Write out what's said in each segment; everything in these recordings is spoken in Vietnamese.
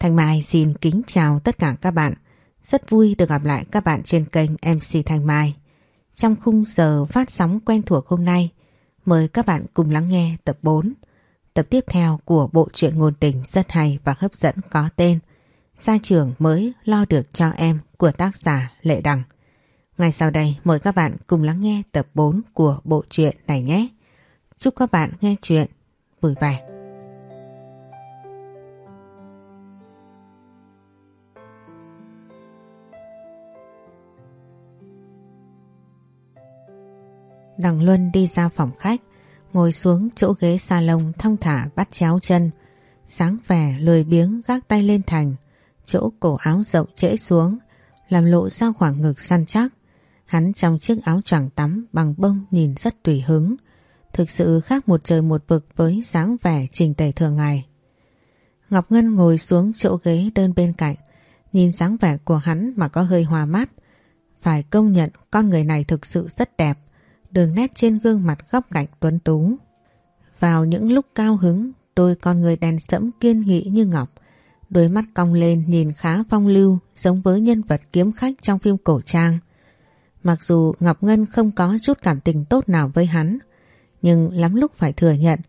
Thanh Mai xin kính chào tất cả các bạn. Rất vui được gặp lại các bạn trên kênh MC Thanh Mai. Trong khung giờ phát sóng quen thuộc hôm nay, mời các bạn cùng lắng nghe tập 4. Tập tiếp theo của bộ truyện ngôn tình rất hay và hấp dẫn có tên Gia trưởng mới lo được cho em của tác giả Lệ Đằng. Ngay sau đây mời các bạn cùng lắng nghe tập 4 của bộ truyện này nhé. Chúc các bạn nghe chuyện vui vẻ. Đằng Luân đi ra phòng khách, ngồi xuống chỗ ghế salon thong thả bắt chéo chân, sáng vẻ lười biếng gác tay lên thành, chỗ cổ áo rộng trễ xuống, làm lộ ra khoảng ngực săn chắc. Hắn trong chiếc áo choàng tắm bằng bông nhìn rất tùy hứng, thực sự khác một trời một vực với dáng vẻ trình tề thường ngày. Ngọc Ngân ngồi xuống chỗ ghế đơn bên cạnh, nhìn dáng vẻ của hắn mà có hơi hòa mắt. Phải công nhận con người này thực sự rất đẹp, đường nét trên gương mặt góc cạnh tuấn tú. Vào những lúc cao hứng, đôi con người đèn sẫm kiên nghị như ngọc, đôi mắt cong lên nhìn khá phong lưu giống với nhân vật kiếm khách trong phim cổ trang. Mặc dù Ngọc Ngân không có chút cảm tình tốt nào với hắn, nhưng lắm lúc phải thừa nhận,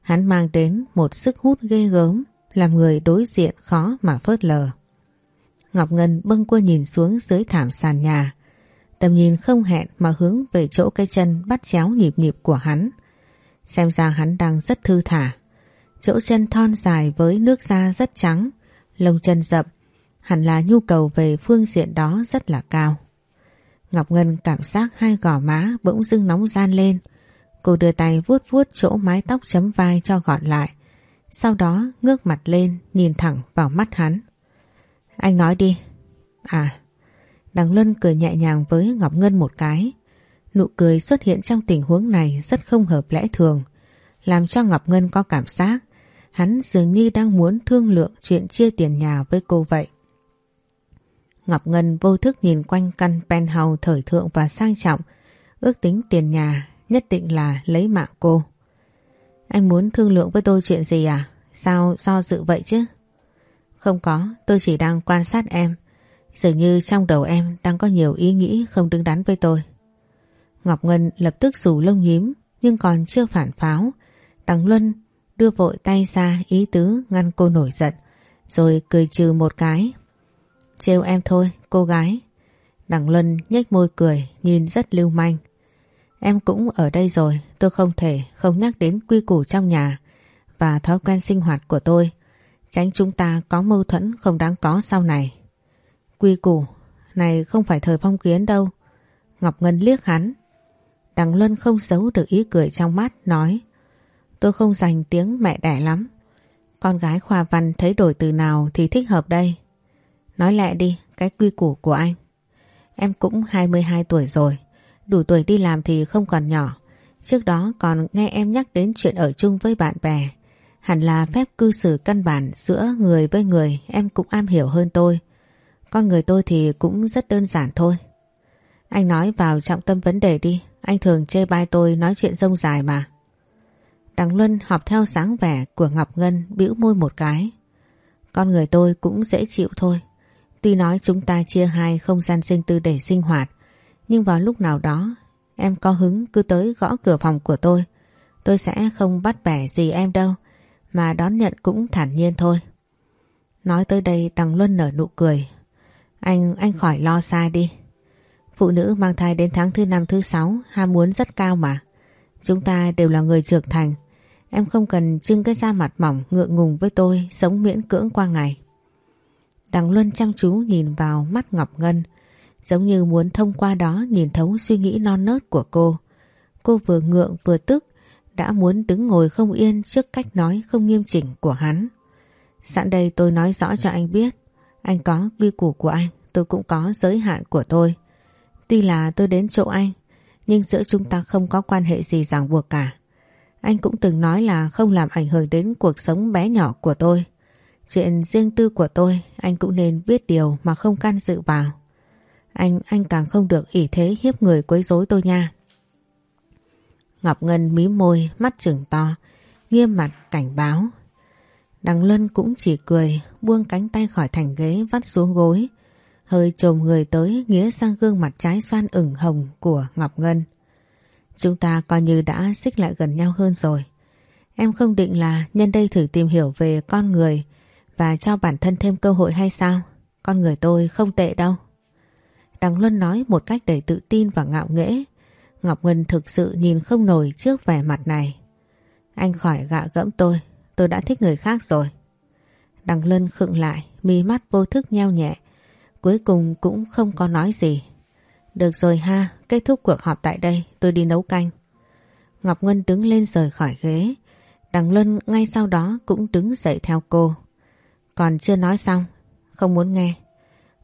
hắn mang đến một sức hút ghê gớm, làm người đối diện khó mà phớt lờ. Ngọc Ngân bâng quơ nhìn xuống dưới thảm sàn nhà, tầm nhìn không hẹn mà hướng về chỗ cái chân bắt chéo nhịp nhịp của hắn. Xem ra hắn đang rất thư thả. Chỗ chân thon dài với nước da rất trắng, lông chân rậm, hẳn là nhu cầu về phương diện đó rất là cao. Ngọc Ngân cảm giác hai gò má bỗng dưng nóng gian lên. Cô đưa tay vuốt vuốt chỗ mái tóc chấm vai cho gọn lại. Sau đó ngước mặt lên nhìn thẳng vào mắt hắn. Anh nói đi. À, Đằng Luân cười nhẹ nhàng với Ngọc Ngân một cái. Nụ cười xuất hiện trong tình huống này rất không hợp lẽ thường. Làm cho Ngọc Ngân có cảm giác hắn dường như đang muốn thương lượng chuyện chia tiền nhà với cô vậy. Ngọc Ngân vô thức nhìn quanh căn penthouse thời thượng và sang trọng, ước tính tiền nhà nhất định là lấy mạng cô. Anh muốn thương lượng với tôi chuyện gì à? Sao do dự vậy chứ? Không có, tôi chỉ đang quan sát em. Dường như trong đầu em đang có nhiều ý nghĩ không đứng đắn với tôi. Ngọc Ngân lập tức rủ lông nhím nhưng còn chưa phản pháo. Đằng Luân đưa vội tay ra ý tứ ngăn cô nổi giận rồi cười trừ một cái. Trêu em thôi, cô gái. Đằng Luân nhếch môi cười nhìn rất lưu manh. Em cũng ở đây rồi, tôi không thể không nhắc đến quy củ trong nhà và thói quen sinh hoạt của tôi. Tránh chúng ta có mâu thuẫn không đáng có sau này. Quy củ, này không phải thời phong kiến đâu. Ngọc Ngân liếc hắn. Đằng Luân không giấu được ý cười trong mắt, nói Tôi không dành tiếng mẹ đẻ lắm. Con gái khoa văn thấy đổi từ nào thì thích hợp đây. Nói lẹ đi, cái quy củ của anh. Em cũng 22 tuổi rồi, đủ tuổi đi làm thì không còn nhỏ. Trước đó còn nghe em nhắc đến chuyện ở chung với bạn bè. Hẳn là phép cư xử căn bản giữa người với người em cũng am hiểu hơn tôi. Con người tôi thì cũng rất đơn giản thôi. Anh nói vào trọng tâm vấn đề đi, anh thường chê bai tôi nói chuyện rông dài mà. Đằng Luân học theo sáng vẻ của Ngọc Ngân bĩu môi một cái. Con người tôi cũng dễ chịu thôi. Tuy nói chúng ta chia hai không gian riêng tư để sinh hoạt, nhưng vào lúc nào đó em có hứng cứ tới gõ cửa phòng của tôi. Tôi sẽ không bắt bẻ gì em đâu, mà đón nhận cũng thản nhiên thôi. Nói tới đây Đằng Luân nở nụ cười. Anh, anh khỏi lo xa đi. Phụ nữ mang thai đến tháng thứ năm thứ sáu ham muốn rất cao mà. Chúng ta đều là người trưởng thành. Em không cần trưng cái da mặt mỏng ngượng ngùng với tôi sống miễn cưỡng qua ngày. Đằng Luân chăm chú nhìn vào mắt Ngọc Ngân giống như muốn thông qua đó nhìn thấu suy nghĩ non nớt của cô. Cô vừa ngượng vừa tức đã muốn đứng ngồi không yên trước cách nói không nghiêm chỉnh của hắn. Sẵn đây tôi nói rõ cho anh biết anh có quy củ của anh tôi cũng có giới hạn của tôi. Tuy là tôi đến chỗ anh nhưng giữa chúng ta không có quan hệ gì ràng buộc cả. Anh cũng từng nói là không làm ảnh hưởng đến cuộc sống bé nhỏ của tôi. Chuyện riêng tư của tôi anh cũng nên biết điều mà không can dự vào. Anh, anh càng không được ỷ thế hiếp người quấy rối tôi nha. Ngọc Ngân mí môi, mắt trừng to, nghiêm mặt cảnh báo. Đằng Luân cũng chỉ cười, buông cánh tay khỏi thành ghế vắt xuống gối, hơi trồm người tới nghĩa sang gương mặt trái xoan ửng hồng của Ngọc Ngân. Chúng ta coi như đã xích lại gần nhau hơn rồi. Em không định là nhân đây thử tìm hiểu về con người và cho bản thân thêm cơ hội hay sao? Con người tôi không tệ đâu. Đằng Luân nói một cách đầy tự tin và ngạo nghễ. Ngọc Ngân thực sự nhìn không nổi trước vẻ mặt này. Anh khỏi gạ gẫm tôi, tôi đã thích người khác rồi. Đằng Luân khựng lại, mi mắt vô thức nheo nhẹ. Cuối cùng cũng không có nói gì. Được rồi ha, kết thúc cuộc họp tại đây, tôi đi nấu canh. Ngọc Ngân đứng lên rời khỏi ghế. Đằng Luân ngay sau đó cũng đứng dậy theo cô. Còn chưa nói xong, không muốn nghe.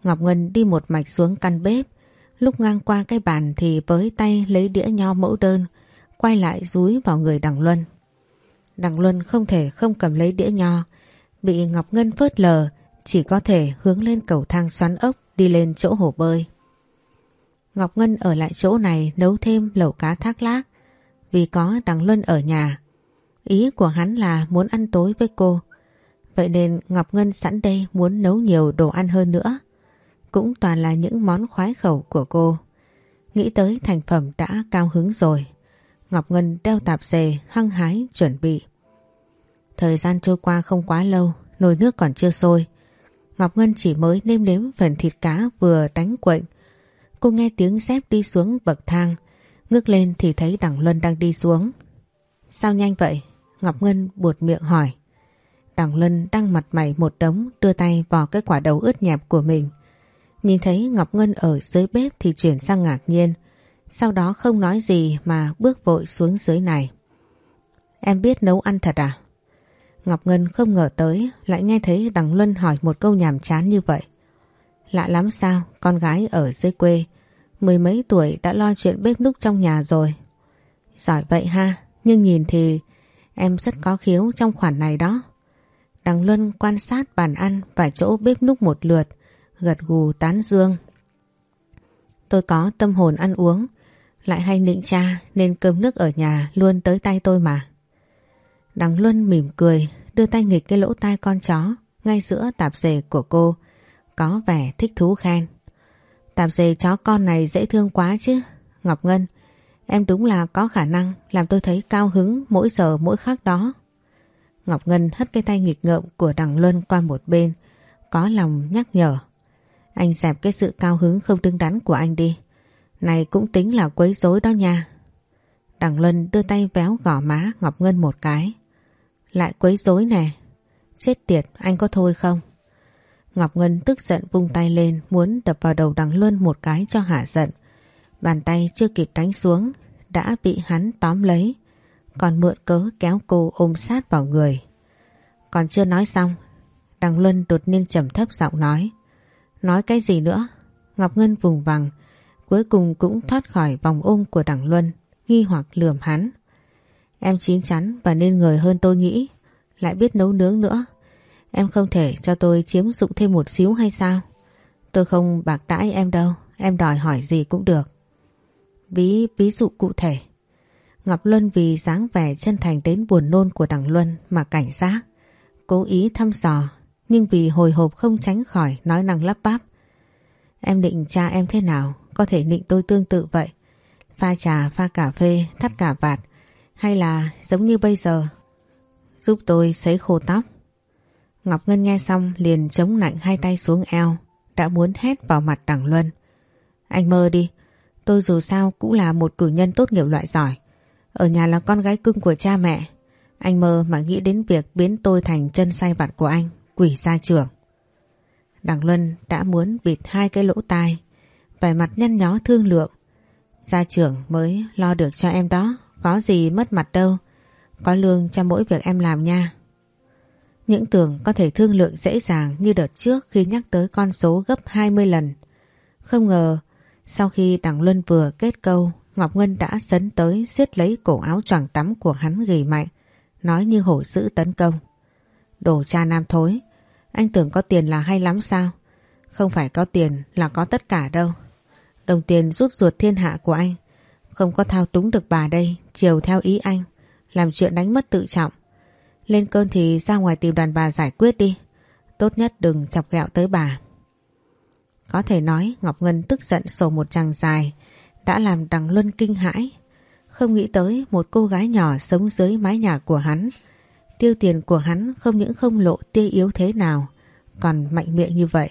Ngọc Ngân đi một mạch xuống căn bếp. Lúc ngang qua cái bàn thì với tay lấy đĩa nho mẫu đơn, quay lại rúi vào người Đằng Luân. Đằng Luân không thể không cầm lấy đĩa nho, bị Ngọc Ngân phớt lờ, chỉ có thể hướng lên cầu thang xoắn ốc đi lên chỗ hồ bơi. Ngọc Ngân ở lại chỗ này nấu thêm lẩu cá thác lác vì có Đằng Luân ở nhà. Ý của hắn là muốn ăn tối với cô. Vậy nên Ngọc Ngân sẵn đây muốn nấu nhiều đồ ăn hơn nữa. Cũng toàn là những món khoái khẩu của cô. Nghĩ tới thành phẩm đã cao hứng rồi. Ngọc Ngân đeo tạp dề hăng hái chuẩn bị. Thời gian trôi qua không quá lâu, nồi nước còn chưa sôi. Ngọc Ngân chỉ mới nêm nếm phần thịt cá vừa đánh quệnh. Cô nghe tiếng dép đi xuống bậc thang, ngước lên thì thấy Đằng Luân đang đi xuống. Sao nhanh vậy? Ngọc Ngân buột miệng hỏi. Đằng Luân đang mặt mày một đống đưa tay vào cái quả đầu ướt nhẹp của mình. Nhìn thấy Ngọc Ngân ở dưới bếp thì chuyển sang ngạc nhiên. Sau đó không nói gì mà bước vội xuống dưới này. Em biết nấu ăn thật à? Ngọc Ngân không ngờ tới lại nghe thấy Đằng Luân hỏi một câu nhàm chán như vậy. Lạ lắm sao con gái ở dưới quê mười mấy tuổi đã lo chuyện bếp núc trong nhà rồi. Giỏi vậy ha, nhưng nhìn thì em rất có khiếu trong khoản này đó. Đằng Luân quan sát bàn ăn và chỗ bếp núc một lượt, gật gù tán dương. Tôi có tâm hồn ăn uống, lại hay nịnh cha nên cơm nước ở nhà luôn tới tay tôi mà. Đằng Luân mỉm cười, đưa tay nghịch cái lỗ tai con chó ngay giữa tạp dề của cô, có vẻ thích thú khen. Tạp dề chó con này dễ thương quá chứ. Ngọc Ngân, em đúng là có khả năng làm tôi thấy cao hứng mỗi giờ mỗi khắc đó. Ngọc Ngân hất cái tay nghịch ngợm của đằng Luân qua một bên, có lòng nhắc nhở. Anh dẹp cái sự cao hứng không đứng đắn của anh đi. Này cũng tính là quấy rối đó nha. Đằng Luân đưa tay véo gỏ má Ngọc Ngân một cái. Lại quấy rối nè. Chết tiệt, anh có thôi không? Ngọc Ngân tức giận vung tay lên muốn đập vào đầu đằng Luân một cái cho hả giận. Bàn tay chưa kịp đánh xuống đã bị hắn tóm lấy còn mượn cớ kéo cô ôm sát vào người. Còn chưa nói xong Đằng Luân đột nhiên trầm thấp giọng nói Nói cái gì nữa? Ngọc Ngân vùng vằng cuối cùng cũng thoát khỏi vòng ôm của đằng Luân nghi hoặc lườm hắn. Em chín chắn và nên người hơn tôi nghĩ lại biết nấu nướng nữa Em không thể cho tôi chiếm dụng thêm một xíu hay sao? Tôi không bạc đãi em đâu, em đòi hỏi gì cũng được. Ví ví dụ cụ thể. Ngọc Luân vì dáng vẻ chân thành đến buồn nôn của đằng Luân mà cảnh giác. Cố ý thăm dò, nhưng vì hồi hộp không tránh khỏi nói năng lắp bắp. Em định cha em thế nào, có thể nịnh tôi tương tự vậy. Pha trà, pha cà phê, thắt cả vạt, hay là giống như bây giờ. Giúp tôi sấy khô tóc, Ngọc Ngân nghe xong liền chống nạnh hai tay xuống eo, đã muốn hét vào mặt Đằng Luân. Anh mơ đi, tôi dù sao cũng là một cử nhân tốt nghiệp loại giỏi. Ở nhà là con gái cưng của cha mẹ. Anh mơ mà nghĩ đến việc biến tôi thành chân say vặt của anh, quỷ gia trưởng. Đằng Luân đã muốn bịt hai cái lỗ tai, vẻ mặt nhăn nhó thương lượng. Gia trưởng mới lo được cho em đó, có gì mất mặt đâu. Có lương cho mỗi việc em làm nha. Những tưởng có thể thương lượng dễ dàng như đợt trước khi nhắc tới con số gấp 20 lần. Không ngờ, sau khi Đằng Luân vừa kết câu, Ngọc Ngân đã sấn tới siết lấy cổ áo choàng tắm của hắn ghi mạnh, nói như hổ dữ tấn công. Đồ cha nam thối, anh tưởng có tiền là hay lắm sao? Không phải có tiền là có tất cả đâu. Đồng tiền rút ruột thiên hạ của anh, không có thao túng được bà đây, chiều theo ý anh, làm chuyện đánh mất tự trọng. Lên cơn thì ra ngoài tìm đàn bà giải quyết đi. Tốt nhất đừng chọc ghẹo tới bà. Có thể nói Ngọc Ngân tức giận sổ một tràng dài đã làm Đằng Luân kinh hãi. Không nghĩ tới một cô gái nhỏ sống dưới mái nhà của hắn. Tiêu tiền của hắn không những không lộ tia yếu thế nào còn mạnh miệng như vậy.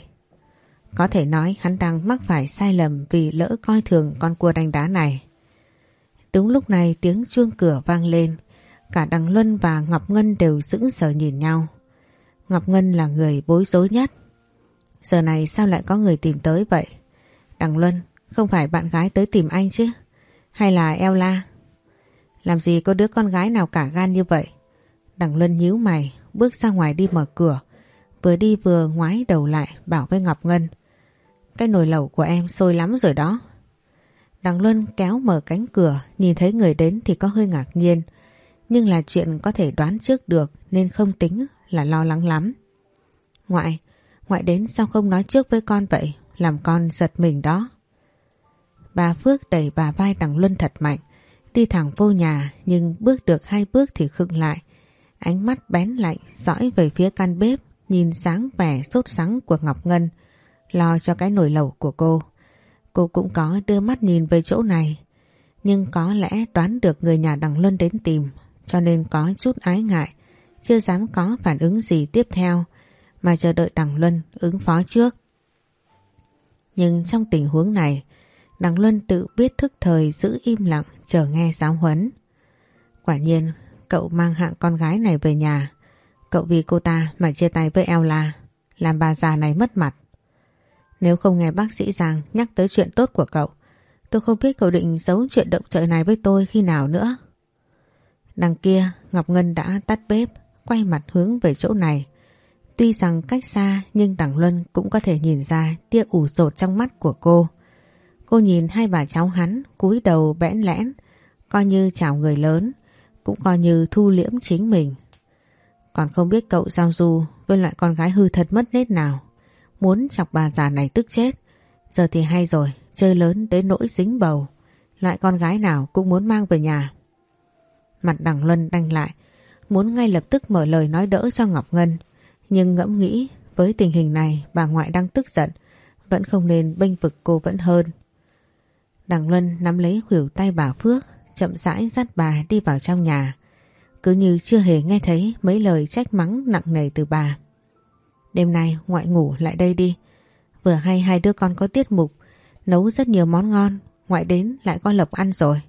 Có thể nói hắn đang mắc phải sai lầm vì lỡ coi thường con cua đánh đá này. Đúng lúc này tiếng chuông cửa vang lên. Cả Đằng Luân và Ngọc Ngân đều sững sờ nhìn nhau. Ngọc Ngân là người bối rối nhất. Giờ này sao lại có người tìm tới vậy? Đằng Luân, không phải bạn gái tới tìm anh chứ? Hay là eo la? Làm gì có đứa con gái nào cả gan như vậy? Đằng Luân nhíu mày, bước ra ngoài đi mở cửa. Vừa đi vừa ngoái đầu lại bảo với Ngọc Ngân. Cái nồi lẩu của em sôi lắm rồi đó. Đằng Luân kéo mở cánh cửa, nhìn thấy người đến thì có hơi ngạc nhiên. Nhưng là chuyện có thể đoán trước được nên không tính là lo lắng lắm. Ngoại, ngoại đến sao không nói trước với con vậy? Làm con giật mình đó. Bà Phước đẩy bà vai đằng Luân thật mạnh. Đi thẳng vô nhà nhưng bước được hai bước thì khựng lại. Ánh mắt bén lạnh dõi về phía căn bếp nhìn sáng vẻ sốt sắng của Ngọc Ngân lo cho cái nồi lẩu của cô. Cô cũng có đưa mắt nhìn về chỗ này, nhưng có lẽ đoán được người nhà đằng Luân đến tìm, cho nên có chút ái ngại, chưa dám có phản ứng gì tiếp theo, mà chờ đợi đằng Luân ứng phó trước. Nhưng trong tình huống này, đằng Luân tự biết thức thời giữ im lặng chờ nghe giáo huấn. Quả nhiên, cậu mang hạng con gái này về nhà cậu vì cô ta mà chia tay với Ella làm bà già này mất mặt. Nếu không nghe bác sĩ Giang nhắc tới chuyện tốt của cậu tôi không biết cậu định giấu chuyện động trời này với tôi khi nào nữa. Đằng kia Ngọc Ngân đã tắt bếp quay mặt hướng về chỗ này. Tuy rằng cách xa nhưng đằng Luân cũng có thể nhìn ra tia ủ rột trong mắt của cô. Cô nhìn hai bà cháu hắn cúi đầu bẽn lẽn, coi như chào người lớn, cũng coi như thu liễm chính mình. Còn không biết cậu giao du với loại con gái hư thật mất nết nào. Muốn chọc bà già này tức chết. Giờ thì hay rồi, chơi lớn đến nỗi dính bầu. Loại con gái nào cũng muốn mang về nhà. Mặt đằng Luân đanh lại, muốn ngay lập tức mở lời nói đỡ cho Ngọc Ngân. Nhưng ngẫm nghĩ với tình hình này bà ngoại đang tức giận, vẫn không nên bênh vực cô vẫn hơn. Đằng Luân nắm lấy khuỷu tay bà Phước, chậm rãi dắt bà đi vào trong nhà. Cứ như chưa hề nghe thấy mấy lời trách mắng nặng nề từ bà. Đêm nay ngoại ngủ lại đây đi. Vừa hay hai đứa con có tiết mục, nấu rất nhiều món ngon, ngoại đến lại có lộc ăn rồi.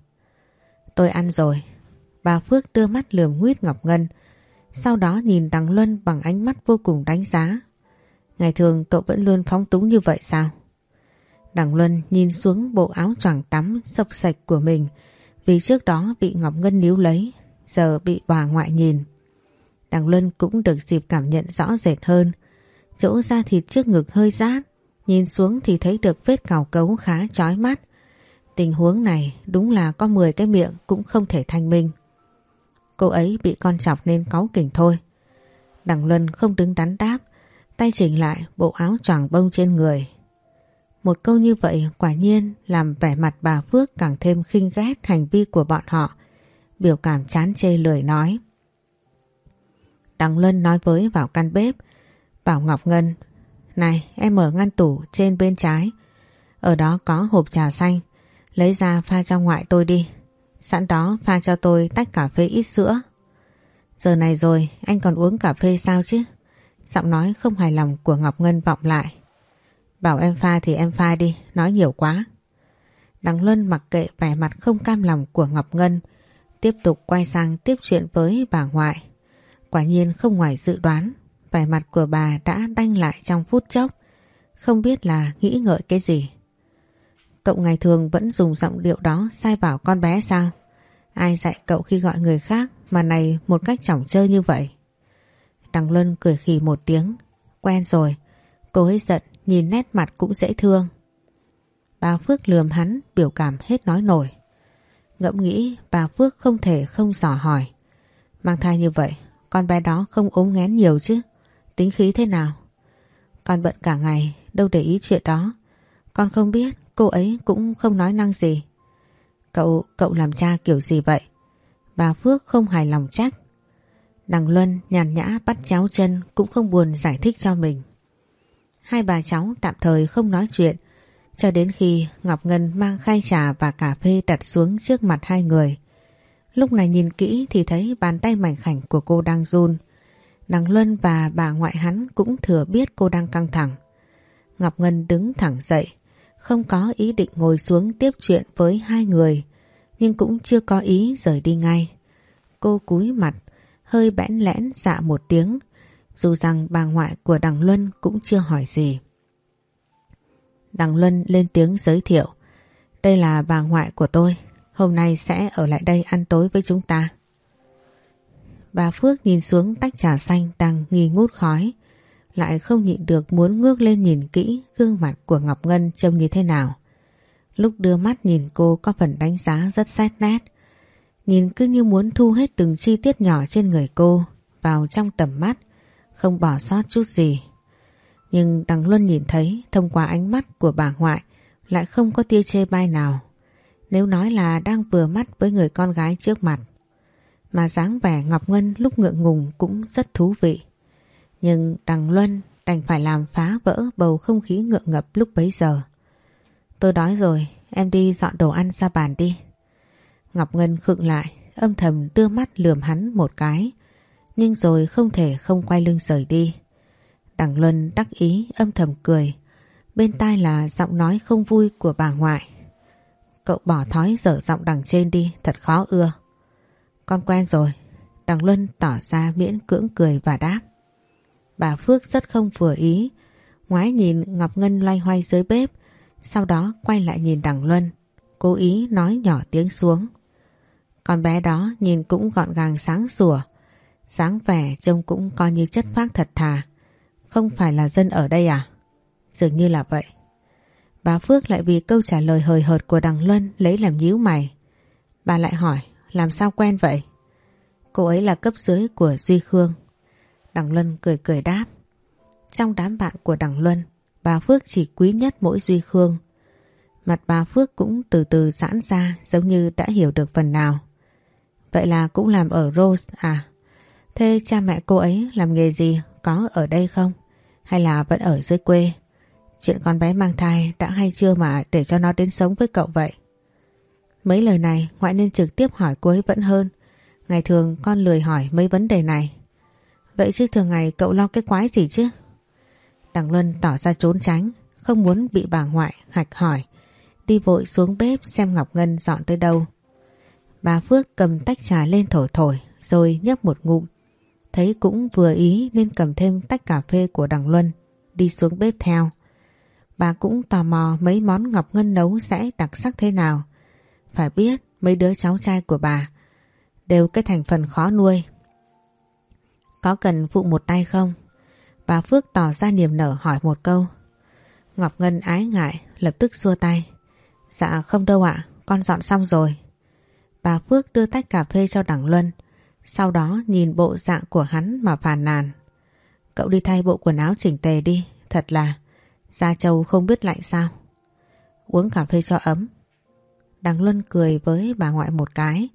Tôi ăn rồi. Bà Phước đưa mắt lườm nguyết Ngọc Ngân, sau đó nhìn Đằng Luân bằng ánh mắt vô cùng đánh giá. Ngày thường cậu vẫn luôn phóng túng như vậy sao? Đằng Luân nhìn xuống bộ áo choàng tắm sọc sạch của mình vì trước đó bị Ngọc Ngân níu lấy, giờ bị bà ngoại nhìn. Đằng Luân cũng được dịp cảm nhận rõ rệt hơn. Chỗ da thịt trước ngực hơi rát, nhìn xuống thì thấy được vết cào cấu khá chói mắt. Tình huống này đúng là có 10 cái miệng cũng không thể thanh minh. Cô ấy bị con chọc nên cáu kỉnh thôi. Đằng Luân không đứng đắn đáp, tay chỉnh lại bộ áo choàng bông trên người. Một câu như vậy quả nhiên làm vẻ mặt bà Phước càng thêm khinh ghét hành vi của bọn họ. Biểu cảm chán chê lười nói. Đằng Luân nói với vào căn bếp, bảo Ngọc Ngân, này em mở ngăn tủ trên bên trái, ở đó có hộp trà xanh, lấy ra pha cho ngoại tôi đi. Sẵn đó pha cho tôi tách cà phê ít sữa. Giờ này rồi anh còn uống cà phê sao chứ? Giọng nói không hài lòng của Ngọc Ngân vọng lại. Bảo em pha thì em pha đi, nói nhiều quá. Đằng Luân mặc kệ vẻ mặt không cam lòng của Ngọc Ngân, tiếp tục quay sang tiếp chuyện với bà ngoại. Quả nhiên không ngoài dự đoán, vẻ mặt của bà đã đanh lại trong phút chốc, không biết là nghĩ ngợi cái gì. Cậu ngày thường vẫn dùng giọng điệu đó sai bảo con bé sao? Ai dạy cậu khi gọi người khác mà này một cách chỏng chơi như vậy? Đằng Luân cười khì một tiếng. Quen rồi. Cô ấy giận nhìn nét mặt cũng dễ thương. Bà Phước lườm hắn biểu cảm hết nói nổi. Ngẫm nghĩ bà Phước không thể không dò hỏi. Mang thai như vậy con bé đó không ốm ngén nhiều chứ. Tính khí thế nào? Con bận cả ngày đâu để ý chuyện đó. Con không biết cô ấy cũng không nói năng gì. Cậu, cậu làm cha kiểu gì vậy? Bà Phước không hài lòng trách. Đằng Luân nhàn nhã bắt cháu chân cũng không buồn giải thích cho mình. Hai bà cháu tạm thời không nói chuyện cho đến khi Ngọc Ngân mang khay trà và cà phê đặt xuống trước mặt hai người. Lúc này nhìn kỹ thì thấy bàn tay mảnh khảnh của cô đang run. Đằng Luân và bà ngoại hắn cũng thừa biết cô đang căng thẳng. Ngọc Ngân đứng thẳng dậy, không có ý định ngồi xuống tiếp chuyện với hai người, nhưng cũng chưa có ý rời đi ngay. Cô cúi mặt, hơi bẽn lẽn dạ một tiếng, dù rằng bà ngoại của Đằng Luân cũng chưa hỏi gì. Đằng Luân lên tiếng giới thiệu. Đây là bà ngoại của tôi, hôm nay sẽ ở lại đây ăn tối với chúng ta. Bà Phước nhìn xuống tách trà xanh đang nghi ngút khói, lại không nhịn được muốn ngước lên nhìn kỹ gương mặt của Ngọc Ngân trông như thế nào. Lúc đưa mắt nhìn cô có phần đánh giá rất xét nét, nhìn cứ như muốn thu hết từng chi tiết nhỏ trên người cô vào trong tầm mắt, không bỏ sót chút gì. Nhưng Đằng Luân nhìn thấy thông qua ánh mắt của bà ngoại lại không có tia chê bai nào. Nếu nói là đang vừa mắt với người con gái trước mặt. Mà dáng vẻ Ngọc Ngân lúc ngượng ngùng cũng rất thú vị. Nhưng Đằng Luân đành phải làm phá vỡ bầu không khí ngượng ngập lúc bấy giờ. Tôi đói rồi, em đi dọn đồ ăn ra bàn đi. Ngọc Ngân khựng lại, âm thầm đưa mắt lườm hắn một cái, nhưng rồi không thể không quay lưng rời đi. Đằng Luân đắc ý âm thầm cười, bên tai là giọng nói không vui của bà ngoại. Cậu bỏ thói dở giọng đằng trên đi, thật khó ưa. Con quen rồi, đằng Luân tỏ ra miễn cưỡng cười và đáp. Bà Phước rất không vừa ý, ngoái nhìn Ngọc Ngân loay hoay dưới bếp, sau đó quay lại nhìn đằng Luân, cố ý nói nhỏ tiếng xuống. Con bé đó nhìn cũng gọn gàng sáng sủa, dáng vẻ trông cũng coi như chất phác thật thà. Không phải là dân ở đây à? Dường như là vậy. Bà Phước lại vì câu trả lời hời hợt của đằng Luân lấy làm nhíu mày. Bà lại hỏi làm sao quen vậy? Cô ấy là cấp dưới của Duy Khương. Đằng Luân cười cười đáp. Trong đám bạn của đằng Luân, bà Phước chỉ quý nhất mỗi Duy Khương. Mặt bà Phước cũng từ từ giãn ra giống như đã hiểu được phần nào. Vậy là cũng làm ở Rose à? Thế cha mẹ cô ấy làm nghề gì có ở đây không? Hay là vẫn ở dưới quê? Chuyện con bé mang thai đã hay chưa mà để cho nó đến sống với cậu vậy? Mấy lời này ngoại nên trực tiếp hỏi cô ấy vẫn hơn. Ngày thường con lười hỏi mấy vấn đề này. Vậy chứ thường ngày cậu lo cái quái gì chứ? Đằng Luân tỏ ra trốn tránh, không muốn bị bà ngoại hạch hỏi. Đi vội xuống bếp xem Ngọc Ngân dọn tới đâu. Bà Phước cầm tách trà lên thổi thổi rồi nhấp một ngụm. Thấy cũng vừa ý nên cầm thêm tách cà phê của đằng Luân đi xuống bếp theo. Bà cũng tò mò mấy món Ngọc Ngân nấu sẽ đặc sắc thế nào. Phải biết mấy đứa cháu trai của bà đều cái thành phần khó nuôi. Có cần phụ một tay không? Bà Phước tỏ ra niềm nở hỏi một câu. Ngọc Ngân ái ngại lập tức xua tay. Dạ không đâu ạ, con dọn xong rồi. Bà Phước đưa tách cà phê cho Đặng Luân. Sau đó nhìn bộ dạng của hắn mà phàn nàn. Cậu đi thay bộ quần áo chỉnh tề đi, thật là Gia Châu không biết lạnh sao. Uống cà phê cho ấm. Đằng Luân cười với bà ngoại một cái,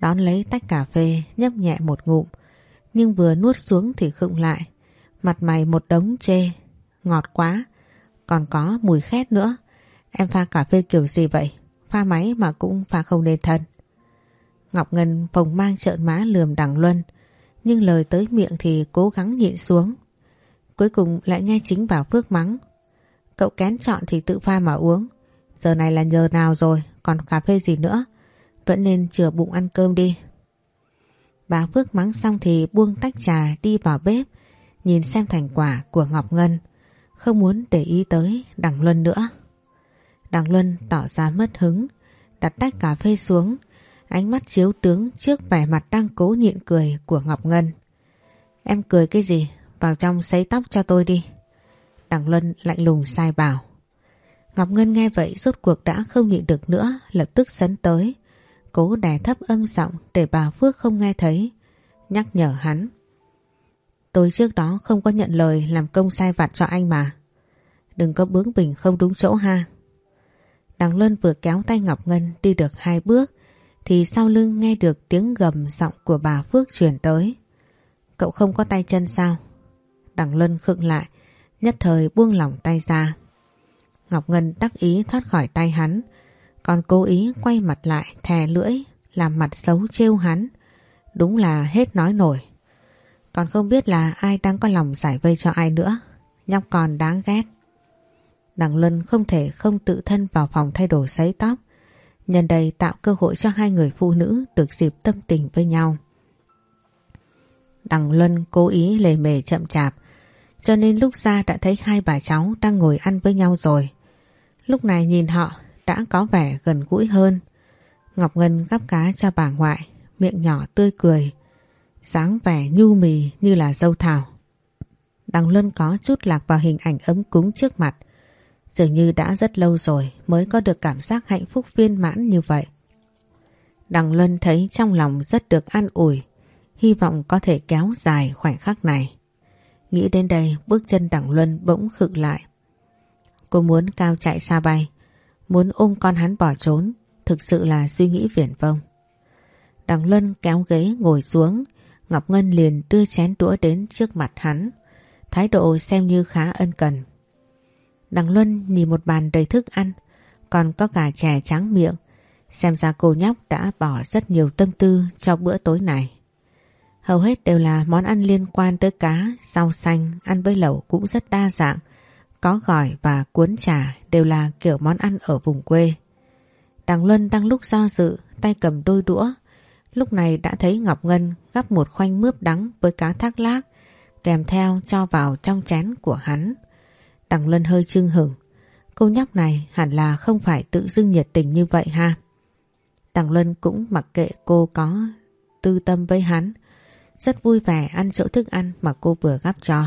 đón lấy tách cà phê nhấp nhẹ một ngụm, nhưng vừa nuốt xuống thì khựng lại. Mặt mày một đống chê, ngọt quá, còn có mùi khét nữa. Em pha cà phê kiểu gì vậy? Pha máy mà cũng pha không nên thân. Ngọc Ngân phồng mang trợn má lườm đằng Luân, nhưng lời tới miệng thì cố gắng nhịn xuống. Cuối cùng lại nghe chính bảo Phước mắng. Cậu kén chọn thì tự pha mà uống. Giờ này là giờ nào rồi, còn cà phê gì nữa. Vẫn nên chừa bụng ăn cơm đi. Bà Phước mắng xong thì buông tách trà đi vào bếp, nhìn xem thành quả của Ngọc Ngân. Không muốn để ý tới Đằng Luân nữa. Đằng Luân tỏ ra mất hứng, đặt tách cà phê xuống, ánh mắt chiếu tướng trước vẻ mặt đang cố nhịn cười của Ngọc Ngân. Em cười cái gì? Vào trong sấy tóc cho tôi đi. Đằng Luân lạnh lùng sai bảo. Ngọc Ngân nghe vậy rốt cuộc đã không nhịn được nữa, lập tức sấn tới. Cố đè thấp âm giọng để bà Phước không nghe thấy, nhắc nhở hắn. Tôi trước đó không có nhận lời làm công sai vặt cho anh mà. Đừng có bướng bỉnh không đúng chỗ ha. Đằng Luân vừa kéo tay Ngọc Ngân đi được hai bước thì sau lưng nghe được tiếng gầm giọng của bà Phước truyền tới. cậu không có tay chân sao? Đằng Luân khựng lại, nhất thời buông lỏng tay ra. Ngọc Ngân đắc ý thoát khỏi tay hắn, còn cố ý quay mặt lại thè lưỡi, làm mặt xấu trêu hắn. Đúng là hết nói nổi. Còn không biết là ai đang có lòng giải vây cho ai nữa. Nhóc còn đáng ghét. Đằng Luân không thể không tự thân vào phòng thay đổi sấy tóc. Nhân đây tạo cơ hội cho hai người phụ nữ được dịp tâm tình với nhau. Đằng Luân cố ý lề mề chậm chạp, cho nên lúc ra đã thấy hai bà cháu đang ngồi ăn với nhau rồi. Lúc này nhìn họ đã có vẻ gần gũi hơn. Ngọc Ngân gắp cá cho bà ngoại, miệng nhỏ tươi cười, dáng vẻ nhu mì như là dâu thảo. Đằng Luân có chút lạc vào hình ảnh ấm cúng trước mặt, dường như đã rất lâu rồi mới có được cảm giác hạnh phúc viên mãn như vậy. Đằng Luân thấy trong lòng rất được an ủi, hy vọng có thể kéo dài khoảnh khắc này. Nghĩ đến đây bước chân đằng Luân bỗng khựng lại. Cô muốn cao chạy xa bay, muốn ôm con hắn bỏ trốn, thực sự là suy nghĩ viển vông. Đằng Luân kéo ghế ngồi xuống, Ngọc Ngân liền đưa chén đũa đến trước mặt hắn, thái độ xem như khá ân cần. Đằng Luân nhìn một bàn đầy thức ăn, còn có cả chè trắng miệng, xem ra cô nhóc đã bỏ rất nhiều tâm tư cho bữa tối này. Hầu hết đều là món ăn liên quan tới cá, rau xanh, ăn với lẩu cũng rất đa dạng, có gỏi và cuốn trà đều là kiểu món ăn ở vùng quê. Đằng Luân đang lúc do dự, tay cầm đôi đũa. Lúc này đã thấy Ngọc Ngân gắp một khoanh mướp đắng với cá thác lác, kèm theo cho vào trong chén của hắn. Đằng Luân hơi chưng hửng. Cô nhóc này hẳn là không phải tự dưng nhiệt tình như vậy ha. Đằng Luân cũng mặc kệ cô có tư tâm với hắn. Rất vui vẻ ăn chỗ thức ăn mà cô vừa gắp cho.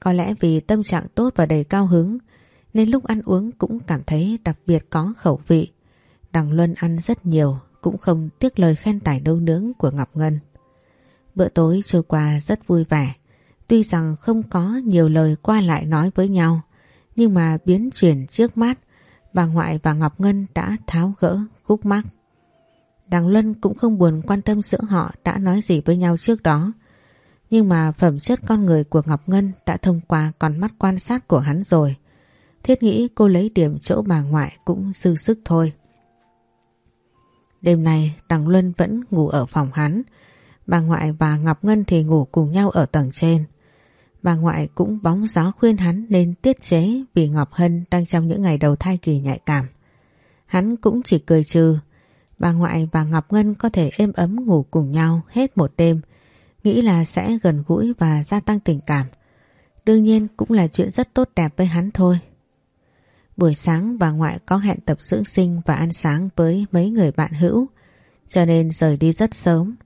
Có lẽ vì tâm trạng tốt và đầy cao hứng, nên lúc ăn uống cũng cảm thấy đặc biệt có khẩu vị. Đằng Luân ăn rất nhiều, cũng không tiếc lời khen tải nấu nướng của Ngọc Ngân. Bữa tối trôi qua rất vui vẻ. Tuy rằng không có nhiều lời qua lại nói với nhau, nhưng mà biến chuyển trước mắt, bà ngoại và Ngọc Ngân đã tháo gỡ khúc mắc. Đằng Luân cũng không buồn quan tâm giữa họ đã nói gì với nhau trước đó. Nhưng mà phẩm chất con người của Ngọc Ngân đã thông qua con mắt quan sát của hắn rồi. Thiết nghĩ cô lấy điểm chỗ bà ngoại cũng dư sức thôi. Đêm nay, Đằng Luân vẫn ngủ ở phòng hắn. Bà ngoại và Ngọc Ngân thì ngủ cùng nhau ở tầng trên. Bà ngoại cũng bóng gió khuyên hắn nên tiết chế vì Ngọc Hân đang trong những ngày đầu thai kỳ nhạy cảm. Hắn cũng chỉ cười trừ. Bà ngoại và Ngọc Ngân có thể êm ấm ngủ cùng nhau hết một đêm nghĩ là sẽ gần gũi và gia tăng tình cảm. Đương nhiên cũng là chuyện rất tốt đẹp với hắn thôi. Buổi sáng bà ngoại có hẹn tập dưỡng sinh và ăn sáng với mấy người bạn hữu, cho nên rời đi rất sớm.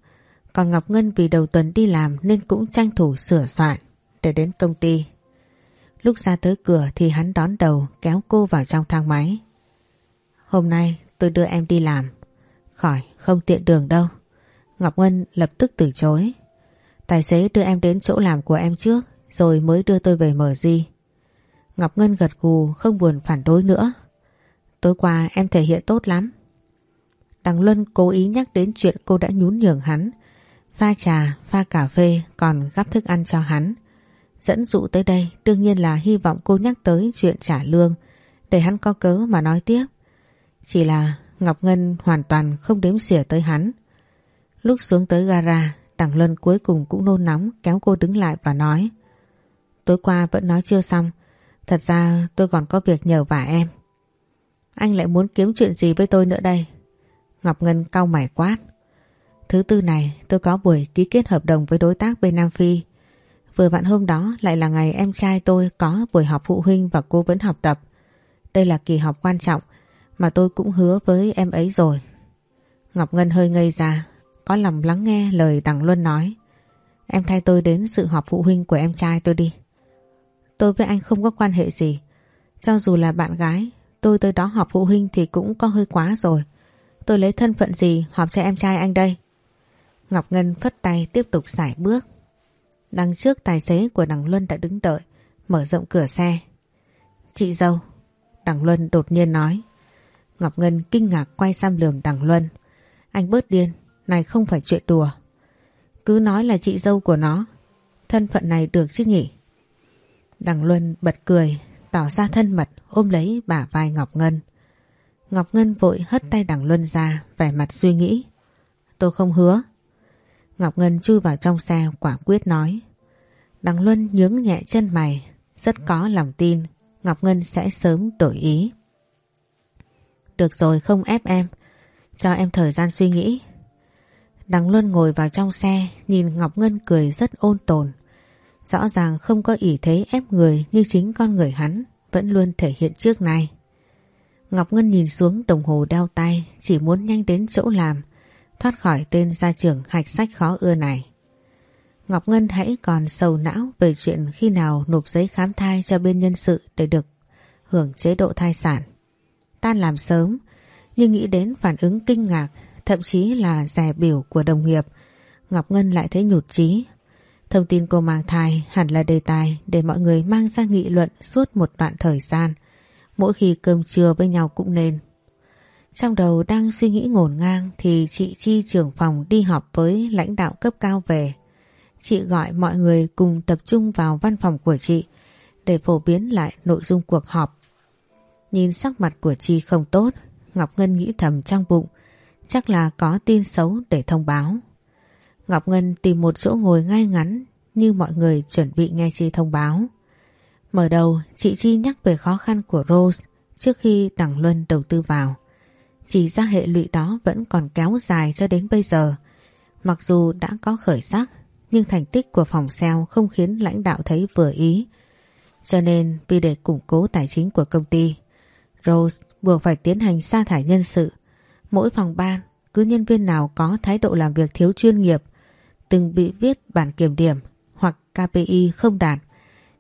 Còn Ngọc Ngân vì đầu tuần đi làm nên cũng tranh thủ sửa soạn để đến công ty. Lúc ra tới cửa thì hắn đón đầu kéo cô vào trong thang máy. Hôm nay tôi đưa em đi làm. Khỏi, không tiện đường đâu. Ngọc Ngân lập tức từ chối. Tài xế đưa em đến chỗ làm của em trước rồi mới đưa tôi về mở di. Ngọc Ngân gật gù không buồn phản đối nữa. Tối qua em thể hiện tốt lắm. Đằng Luân cố ý nhắc đến chuyện cô đã nhún nhường hắn. Pha trà, pha cà phê còn gắp thức ăn cho hắn. Dẫn dụ tới đây đương nhiên là hy vọng cô nhắc tới chuyện trả lương để hắn có cớ mà nói tiếp. Chỉ là Ngọc Ngân hoàn toàn không đếm xỉa tới hắn. Lúc xuống tới gara Đằng Luân cuối cùng cũng nôn nóng kéo cô đứng lại và nói, Tối qua vẫn nói chưa xong, Thật ra tôi còn có việc nhờ vả em. Anh lại muốn kiếm chuyện gì với tôi nữa đây? Ngọc Ngân cau mày quát, Thứ tư này tôi có buổi ký kết hợp đồng với đối tác bên Nam Phi. Vừa vặn hôm đó lại là ngày em trai tôi có buổi họp phụ huynh và cô vẫn học tập. Đây là kỳ họp quan trọng mà tôi cũng hứa với em ấy rồi. Ngọc Ngân hơi ngây ra có lòng lắng nghe lời Đằng Luân nói. Em thay tôi đến sự họp phụ huynh của em trai tôi đi. Tôi với anh không có quan hệ gì. Cho dù là bạn gái, tôi tới đó họp phụ huynh thì cũng có hơi quá rồi. Tôi lấy thân phận gì họp cho em trai anh đây? Ngọc Ngân phất tay tiếp tục xài bước. Đằng trước tài xế của Đằng Luân đã đứng đợi, mở rộng cửa xe. Chị dâu, Đằng Luân đột nhiên nói. Ngọc Ngân kinh ngạc quay sang lườm Đằng Luân. Anh bớt điên, này không phải chuyện đùa. Cứ nói là chị dâu của nó. Thân phận này được chứ nhỉ? Đằng Luân bật cười, tỏ ra thân mật ôm lấy bả vai Ngọc Ngân. Ngọc Ngân vội hất tay đằng Luân ra, vẻ mặt suy nghĩ. Tôi không hứa. Ngọc Ngân chui vào trong xe quả quyết nói. Đằng Luân nhướng nhẹ chân mày, rất có lòng tin Ngọc Ngân sẽ sớm đổi ý. Được rồi không ép em, cho em thời gian suy nghĩ. Đằng Luân ngồi vào trong xe, nhìn Ngọc Ngân cười rất ôn tồn. Rõ ràng không có ý thế ép người như chính con người hắn vẫn luôn thể hiện trước nay. Ngọc Ngân nhìn xuống đồng hồ đeo tay chỉ muốn nhanh đến chỗ làm thoát khỏi tên gia trưởng hạch sách khó ưa này. Ngọc Ngân hãy còn sầu não về chuyện khi nào nộp giấy khám thai cho bên nhân sự để được hưởng chế độ thai sản. Tan làm sớm, nhưng nghĩ đến phản ứng kinh ngạc, thậm chí là rẻ biểu của đồng nghiệp, Ngọc Ngân lại thấy nhụt chí. Thông tin cô mang thai hẳn là đề tài để mọi người mang ra nghị luận suốt một đoạn thời gian. Mỗi khi cơm trưa với nhau cũng nên. Trong đầu đang suy nghĩ ngổn ngang thì chị Chi trưởng phòng đi họp với lãnh đạo cấp cao về. Chị gọi mọi người cùng tập trung vào văn phòng của chị để phổ biến lại nội dung cuộc họp. Nhìn sắc mặt của Chi không tốt, Ngọc Ngân nghĩ thầm trong bụng, chắc là có tin xấu để thông báo. Ngọc Ngân tìm một chỗ ngồi ngay ngắn như mọi người chuẩn bị nghe Chi thông báo. Mở đầu, chị Chi nhắc về khó khăn của Rose trước khi Đặng Luân đầu tư vào. Chỉ ra hệ lụy đó vẫn còn kéo dài cho đến bây giờ. Mặc dù đã có khởi sắc, nhưng thành tích của phòng sale không khiến lãnh đạo thấy vừa ý. Cho nên vì để củng cố tài chính của công ty, Rose buộc phải tiến hành sa thải nhân sự. Mỗi phòng ban, cứ nhân viên nào có thái độ làm việc thiếu chuyên nghiệp, từng bị viết bản kiểm điểm hoặc KPI không đạt,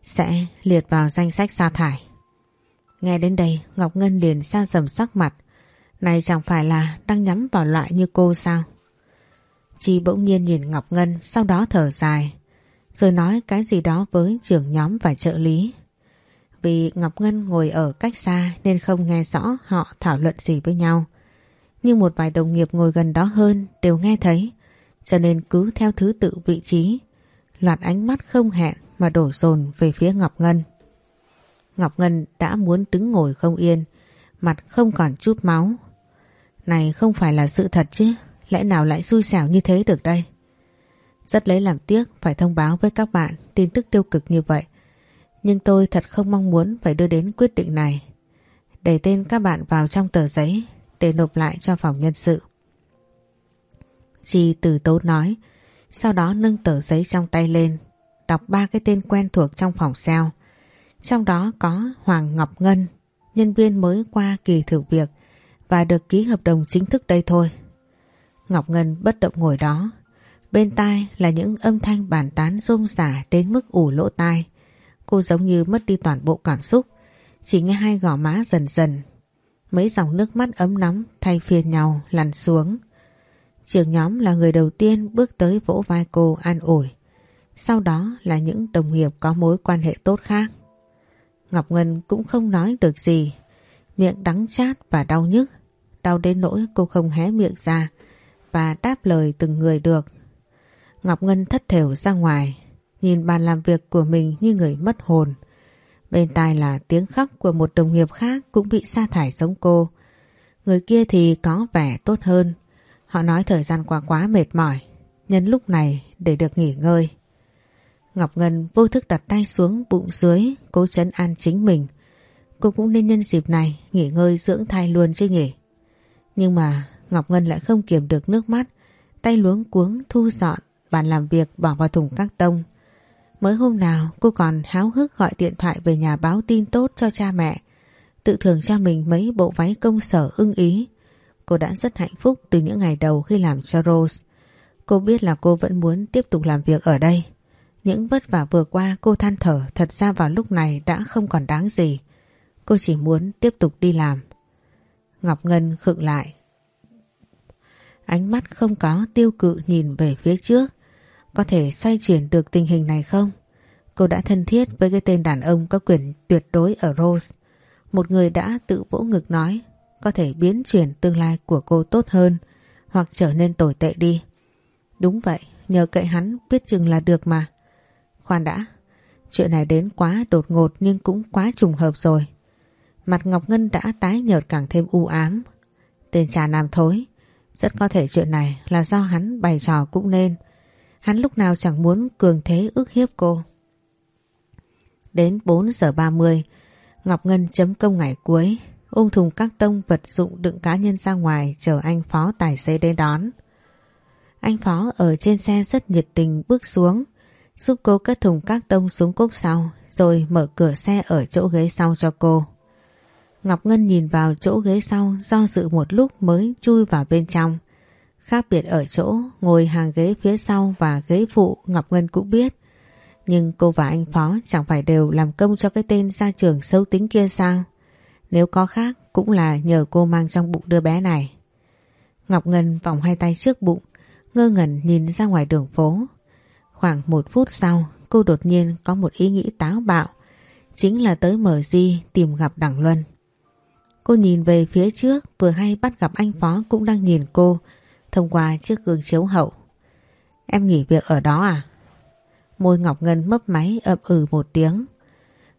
sẽ liệt vào danh sách sa thải. Nghe đến đây, Ngọc Ngân liền xa sầm sắc mặt. Này chẳng phải là đang nhắm vào loại như cô sao? Chi bỗng nhiên nhìn Ngọc Ngân sau đó thở dài rồi nói cái gì đó với trưởng nhóm và trợ lý. Vì Ngọc Ngân ngồi ở cách xa nên không nghe rõ họ thảo luận gì với nhau. Nhưng một vài đồng nghiệp ngồi gần đó hơn đều nghe thấy, cho nên cứ theo thứ tự vị trí loạt ánh mắt không hẹn mà đổ dồn về phía Ngọc Ngân. Ngọc Ngân đã muốn đứng ngồi không yên, mặt không còn chút máu. Này không phải là sự thật chứ, Lẽ nào lại xui xẻo như thế được đây Rất lấy làm tiếc Phải thông báo với các bạn Tin tức tiêu cực như vậy, Nhưng tôi thật không mong muốn phải đưa đến quyết định này Đẩy tên các bạn vào trong tờ giấy để nộp lại cho phòng nhân sự Chi từ tố nói Sau đó nâng tờ giấy trong tay lên Đọc ba cái tên quen thuộc trong phòng sao, Trong đó có Hoàng Ngọc Ngân Nhân viên mới qua kỳ thử việc Và được ký hợp đồng chính thức đây thôi Ngọc Ngân bất động ngồi đó. Bên tai là những âm thanh bàn tán rôm rả đến mức ủ lỗ tai. Cô giống như mất đi toàn bộ cảm xúc. Chỉ nghe hai gò má dần dần. Mấy dòng nước mắt ấm nóng thay phiên nhau lăn xuống. Trường nhóm là người đầu tiên bước tới vỗ vai cô an ủi. Sau đó là những đồng nghiệp có mối quan hệ tốt khác. Ngọc Ngân cũng không nói được gì. Miệng đắng chát và đau nhức. Đau đến nỗi cô không hé miệng ra và đáp lời từng người được. Ngọc Ngân thất thểu ra ngoài, nhìn bàn làm việc của mình như người mất hồn. Bên tai là tiếng khóc của một đồng nghiệp khác cũng bị sa thải giống cô. Người kia thì có vẻ tốt hơn. Họ nói thời gian qua quá mệt mỏi, nhân lúc này để được nghỉ ngơi. Ngọc Ngân vô thức đặt tay xuống bụng dưới, cố chấn an chính mình. Cô cũng nên nhân dịp này nghỉ ngơi dưỡng thai luôn chứ nhỉ. Nhưng mà Ngọc Ngân lại không kiềm được nước mắt, tay luống cuống thu dọn bàn làm việc bỏ vào thùng các tông. Mới hôm nào cô còn háo hức gọi điện thoại về nhà báo tin tốt cho cha mẹ, tự thưởng cho mình mấy bộ váy công sở ưng ý. Cô đã rất hạnh phúc từ những ngày đầu khi làm cho Rose. Cô biết là cô vẫn muốn tiếp tục làm việc ở đây. Những vất vả vừa qua cô than thở thật ra vào lúc này đã không còn đáng gì. Cô chỉ muốn tiếp tục đi làm. Ngọc Ngân khựng lại Ánh mắt không có tiêu cự nhìn về phía trước. Có thể xoay chuyển được tình hình này không? Cô đã thân thiết với cái tên đàn ông có quyền tuyệt đối ở Rose. Một người đã tự vỗ ngực nói có thể biến chuyển tương lai của cô tốt hơn hoặc trở nên tồi tệ đi. Đúng vậy, nhờ cậy hắn biết chừng là được mà. Khoan đã, chuyện này đến quá đột ngột nhưng cũng quá trùng hợp rồi. Mặt Ngọc Ngân đã tái nhợt càng thêm u ám. Tên trà nam thối, rất có thể chuyện này là do hắn bày trò cũng nên. Hắn lúc nào chẳng muốn cường thế ức hiếp cô. Đến 4 giờ 30, Ngọc Ngân chấm công ngày cuối, ôm thùng các tông vật dụng đựng cá nhân ra ngoài chờ anh phó tài xế đến đón. Anh phó ở trên xe rất nhiệt tình bước xuống, giúp cô cất thùng các tông xuống cốp sau rồi mở cửa xe ở chỗ ghế sau cho cô. Ngọc Ngân nhìn vào chỗ ghế sau do dự một lúc mới chui vào bên trong. Khác biệt ở chỗ ngồi hàng ghế phía sau và ghế phụ Ngọc Ngân cũng biết. Nhưng cô và anh Phó chẳng phải đều làm công cho cái tên gia trưởng xấu tính kia sao? Nếu có khác cũng là nhờ cô mang trong bụng đứa bé này. Ngọc Ngân vòng hai tay trước bụng, ngơ ngẩn nhìn ra ngoài đường phố. Khoảng một phút sau, cô đột nhiên có một ý nghĩ táo bạo. Chính là tới mở di tìm gặp Đặng Luân. Cô nhìn về phía trước vừa hay bắt gặp anh Phó cũng đang nhìn cô thông qua chiếc gương chiếu hậu. Em nghỉ việc ở đó à? Môi Ngọc Ngân mấp máy ậm ừ một tiếng.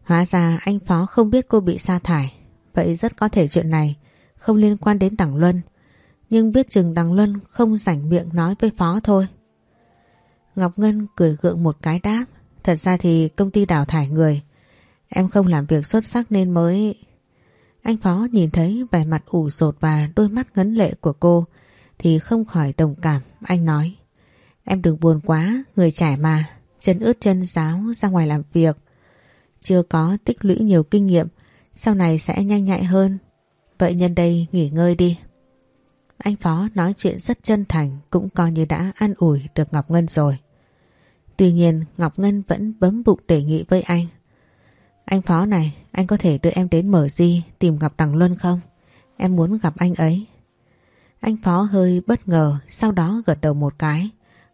Hóa ra anh Phó không biết cô bị sa thải. Vậy rất có thể chuyện này không liên quan đến Đằng Luân. Nhưng biết chừng Đằng Luân không rảnh miệng nói với Phó thôi. Ngọc Ngân cười gượng một cái đáp. Thật ra thì công ty đào thải người. Em không làm việc xuất sắc nên mới... Anh Phó nhìn thấy vẻ mặt ủ rột và đôi mắt ngấn lệ của cô thì không khỏi đồng cảm. Anh nói Em đừng buồn quá, người trẻ mà, chân ướt chân giáo ra ngoài làm việc. Chưa có tích lũy nhiều kinh nghiệm, sau này sẽ nhanh nhạy hơn. Vậy nhân đây nghỉ ngơi đi. Anh Phó nói chuyện rất chân thành cũng coi như đã an ủi được Ngọc Ngân rồi. Tuy nhiên Ngọc Ngân vẫn bấm bụng đề nghị với anh. Anh Phó này, anh có thể đưa em đến mở di tìm gặp Đằng Luân không? Em muốn gặp anh ấy. Anh Phó hơi bất ngờ, sau đó gật đầu một cái,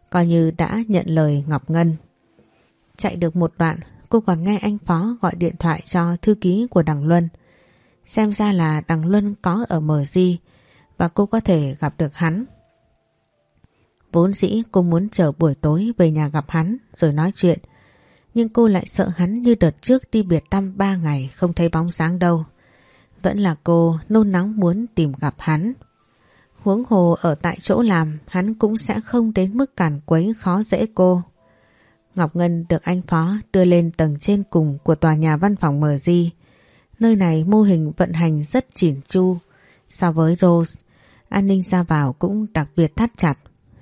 coi như đã nhận lời Ngọc Ngân. Chạy được một đoạn, cô còn nghe anh Phó gọi điện thoại cho thư ký của Đằng Luân. Xem ra là Đằng Luân có ở mờ di và cô có thể gặp được hắn. Vốn dĩ cô muốn chờ buổi tối về nhà gặp hắn rồi nói chuyện, nhưng cô lại sợ hắn như đợt trước đi biệt tâm ba ngày không thấy bóng sáng đâu. Vẫn là cô nôn nóng muốn tìm gặp hắn. Huống hồ ở tại chỗ làm hắn cũng sẽ không đến mức cản quấy khó dễ cô. Ngọc Ngân được anh Phó đưa lên tầng trên cùng của tòa nhà văn phòng mờ di. Nơi này mô hình vận hành rất chỉn chu. So với Rose, an ninh ra vào cũng đặc biệt thắt chặt.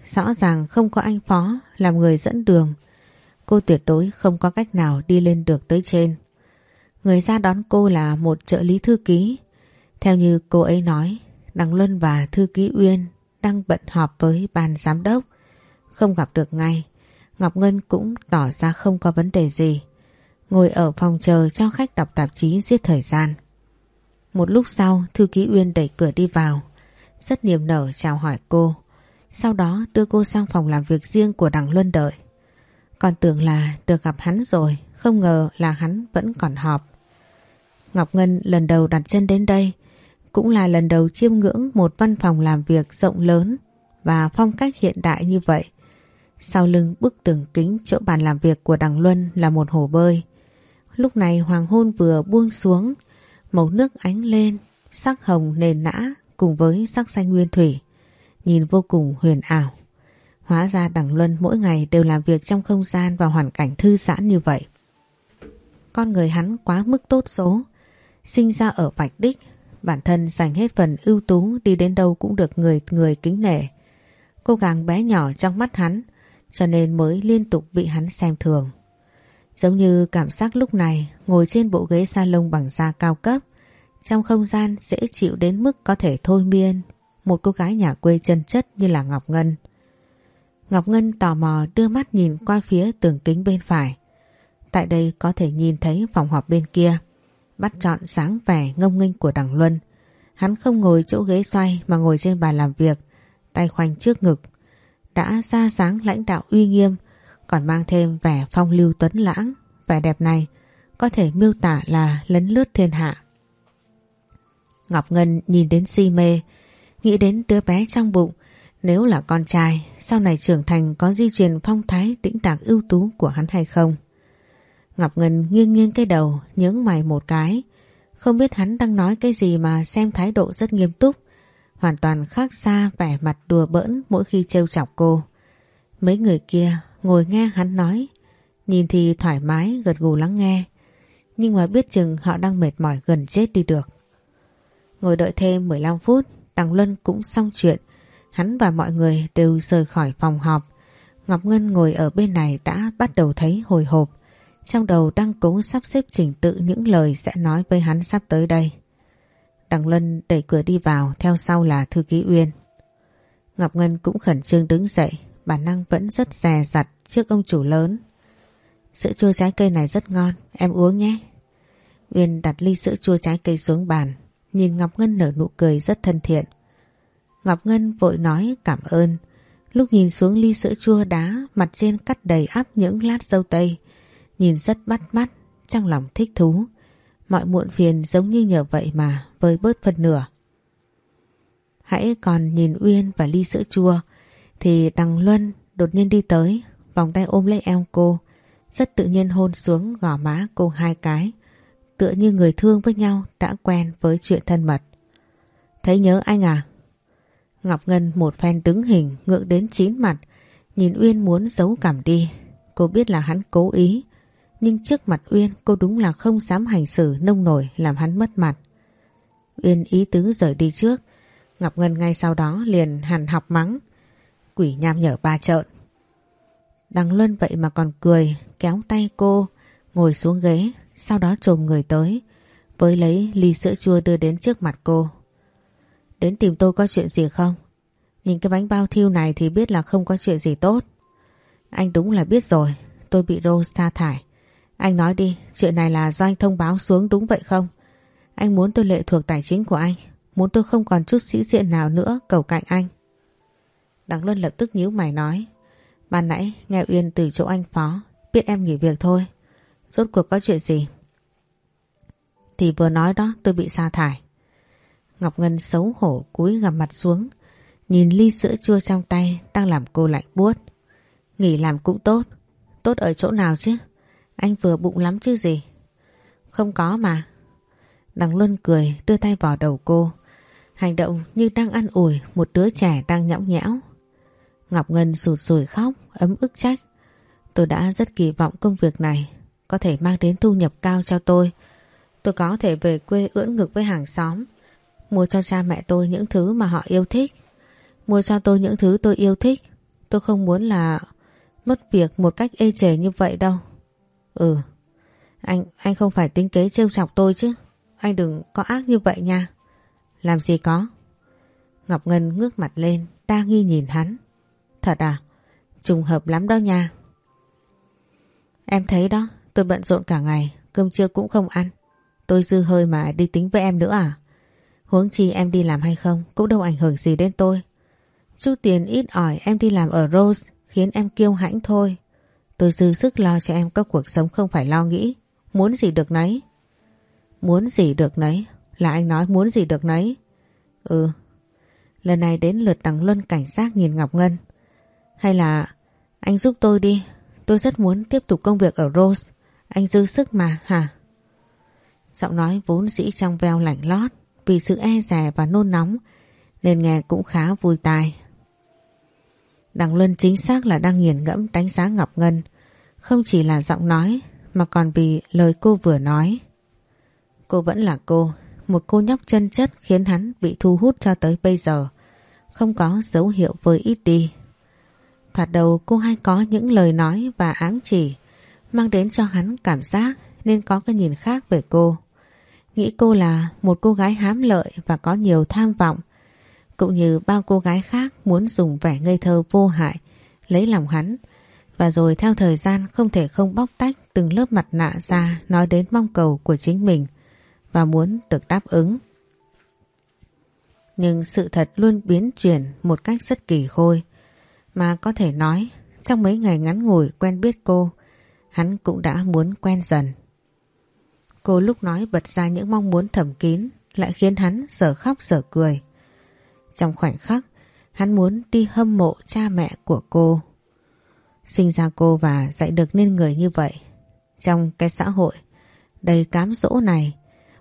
Rõ ràng không có anh Phó làm người dẫn đường cô tuyệt đối không có cách nào đi lên được tới trên. Người ra đón cô là một trợ lý thư ký. Theo như cô ấy nói, Đăng Luân và thư ký Uyên đang bận họp với ban giám đốc. Không gặp được ngay, Ngọc Ngân cũng tỏ ra không có vấn đề gì. Ngồi ở phòng chờ cho khách đọc tạp chí giết thời gian. Một lúc sau, thư ký Uyên đẩy cửa đi vào. Rất niềm nở chào hỏi cô. Sau đó đưa cô sang phòng làm việc riêng của Đằng Luân đợi. Còn tưởng là được gặp hắn rồi, không ngờ là hắn vẫn còn họp. Ngọc Ngân lần đầu đặt chân đến đây, cũng là lần đầu chiêm ngưỡng một văn phòng làm việc rộng lớn và phong cách hiện đại như vậy. Sau lưng bức tường kính chỗ bàn làm việc của Đằng Luân là một hồ bơi. Lúc này hoàng hôn vừa buông xuống, màu nước ánh lên, sắc hồng nền nã cùng với sắc xanh nguyên thủy, nhìn vô cùng huyền ảo. Hóa ra Đằng Luân mỗi ngày đều làm việc trong không gian và hoàn cảnh thư giãn như vậy. Con người hắn quá mức tốt số, sinh ra ở vạch đích, bản thân dành hết phần ưu tú đi đến đâu cũng được người người kính nể. Cô gàng bé nhỏ trong mắt hắn, cho nên mới liên tục bị hắn xem thường. Giống như cảm giác lúc này ngồi trên bộ ghế salon bằng da cao cấp, trong không gian dễ chịu đến mức có thể thôi miên một cô gái nhà quê chân chất như là Ngọc Ngân. Ngọc Ngân tò mò đưa mắt nhìn qua phía tường kính bên phải. Tại đây có thể nhìn thấy phòng họp bên kia. Bắt chọn sáng vẻ ngông nghênh của Đằng Luân. Hắn không ngồi chỗ ghế xoay mà ngồi trên bàn làm việc, tay khoanh trước ngực. Đã ra sáng lãnh đạo uy nghiêm, còn mang thêm vẻ phong lưu tuấn lãng. Vẻ đẹp này có thể miêu tả là lấn lướt thiên hạ. Ngọc Ngân nhìn đến si mê, nghĩ đến đứa bé trong bụng, Nếu là con trai, sau này trưởng thành có di truyền phong thái tĩnh tạc ưu tú của hắn hay không? Ngọc Ngân nghiêng nghiêng cái đầu, nhướng mày một cái. Không biết hắn đang nói cái gì mà xem thái độ rất nghiêm túc. Hoàn toàn khác xa vẻ mặt đùa bỡn mỗi khi trêu chọc cô. Mấy người kia ngồi nghe hắn nói. Nhìn thì thoải mái gật gù lắng nghe. Nhưng mà biết chừng họ đang mệt mỏi gần chết đi được. Ngồi đợi thêm 15 phút, Đằng Luân cũng xong chuyện. Hắn và mọi người đều rời khỏi phòng họp. Ngọc Ngân ngồi ở bên này đã bắt đầu thấy hồi hộp. Trong đầu đang cố sắp xếp trình tự những lời sẽ nói với hắn sắp tới đây. Đằng Luân đẩy cửa đi vào, theo sau là thư ký Uyên. Ngọc Ngân cũng khẩn trương đứng dậy, bản năng vẫn rất dè dặt trước ông chủ lớn. Sữa chua trái cây này rất ngon, em uống nhé. Uyên đặt ly sữa chua trái cây xuống bàn, nhìn Ngọc Ngân nở nụ cười rất thân thiện. Ngọc Ngân vội nói cảm ơn. Lúc nhìn xuống ly sữa chua đá, mặt trên cắt đầy áp những lát dâu tây, nhìn rất bắt mắt, trong lòng thích thú. Mọi muộn phiền giống như nhờ vậy mà vơi bớt phần nửa. Hãy còn nhìn Uyên và ly sữa chua, thì Đằng Luân đột nhiên đi tới, vòng tay ôm lấy eo cô, rất tự nhiên hôn xuống gò má cô hai cái, tựa như người thương với nhau đã quen với chuyện thân mật. Thấy nhớ anh à? Ngọc Ngân một phen đứng hình ngượng đến chín mặt, nhìn Uyên muốn giấu cảm đi. Cô biết là hắn cố ý, nhưng trước mặt Uyên cô đúng là không dám hành xử nông nổi làm hắn mất mặt. Uyên ý tứ rời đi trước, Ngọc Ngân ngay sau đó liền hằn học mắng. Quỷ nham nhở ba trợn. Đằng Luân vậy mà còn cười, kéo tay cô, ngồi xuống ghế, sau đó trồm người tới, với lấy ly sữa chua đưa đến trước mặt cô. Đến tìm tôi có chuyện gì không? Nhìn cái bánh bao thiêu này thì biết là không có chuyện gì tốt. Anh đúng là biết rồi, tôi bị Rose sa thải. Anh nói đi, chuyện này là do anh thông báo xuống đúng vậy không? Anh muốn tôi lệ thuộc tài chính của anh, muốn tôi không còn chút sĩ diện nào nữa cầu cạnh anh. Đặng Luân lập tức nhíu mày nói. Ban nãy nghe Uyên từ chỗ anh phó, biết em nghỉ việc thôi. Rốt cuộc có chuyện gì? Thì vừa nói đó tôi bị sa thải. Ngọc Ngân xấu hổ cúi gằm mặt xuống, nhìn ly sữa chua trong tay đang làm cô lạnh buốt. Nghỉ làm cũng tốt, tốt ở chỗ nào chứ? Anh vừa bụng lắm chứ gì? Không có mà. Đằng Luân cười đưa tay vào đầu cô. Hành động như đang ăn ủi một đứa trẻ đang nhõng nhẽo. Ngọc Ngân sụt sùi khóc, ấm ức trách. Tôi đã rất kỳ vọng công việc này, có thể mang đến thu nhập cao cho tôi. Tôi có thể về quê ưỡn ngực với hàng xóm, mua cho cha mẹ tôi những thứ mà họ yêu thích. Mua cho tôi những thứ tôi yêu thích. Tôi không muốn là mất việc một cách ê chề như vậy đâu. Ừ, anh anh không phải tính kế trêu chọc tôi chứ. Anh đừng có ác như vậy nha. Làm gì có. Ngọc Ngân ngước mặt lên, đa nghi nhìn hắn. Thật à? Trùng hợp lắm đó nha. Em thấy đó, tôi bận rộn cả ngày, cơm trưa cũng không ăn. Tôi dư hơi mà đi tính với em nữa à? Huống chi em đi làm hay không cũng đâu ảnh hưởng gì đến tôi. Chút tiền ít ỏi em đi làm ở Rose khiến em kiêu hãnh thôi. Tôi dư sức lo cho em có cuộc sống không phải lo nghĩ. Muốn gì được nấy. Muốn gì được nấy. Là anh nói muốn gì được nấy. Ừ. Lần này đến lượt đằng Luân cảnh sát nhìn Ngọc Ngân. Hay là anh giúp tôi đi. Tôi rất muốn tiếp tục công việc ở Rose. Anh dư sức mà, hả? Giọng nói vốn dĩ trong veo lạnh lót vì sự e rè và nôn nóng nên nghe cũng khá vui tai. Đằng Luân chính xác là đang nghiền ngẫm đánh giá Ngọc Ngân không chỉ là giọng nói mà còn vì lời cô vừa nói. Cô vẫn là cô, một cô nhóc chân chất khiến hắn bị thu hút cho tới bây giờ, không có dấu hiệu với ít đi. Thoạt đầu cô hay có những lời nói và ám chỉ mang đến cho hắn cảm giác nên có cái nhìn khác về cô. Nghĩ cô là một cô gái hám lợi và có nhiều tham vọng cũng như bao cô gái khác muốn dùng vẻ ngây thơ vô hại, lấy lòng hắn và rồi theo thời gian, không thể không bóc tách từng lớp mặt nạ ra nói đến mong cầu của chính mình và muốn được đáp ứng. Nhưng sự thật luôn biến chuyển một cách rất kỳ khôi mà có thể nói, trong mấy ngày ngắn ngủi quen biết cô, hắn cũng đã muốn quen dần. Cô lúc nói bật ra những mong muốn thầm kín, lại khiến hắn giờ khóc giờ cười. Trong khoảnh khắc Hắn muốn đi hâm mộ cha mẹ của cô. Sinh ra cô và dạy được nên người như vậy. Trong cái xã hội đầy cám dỗ này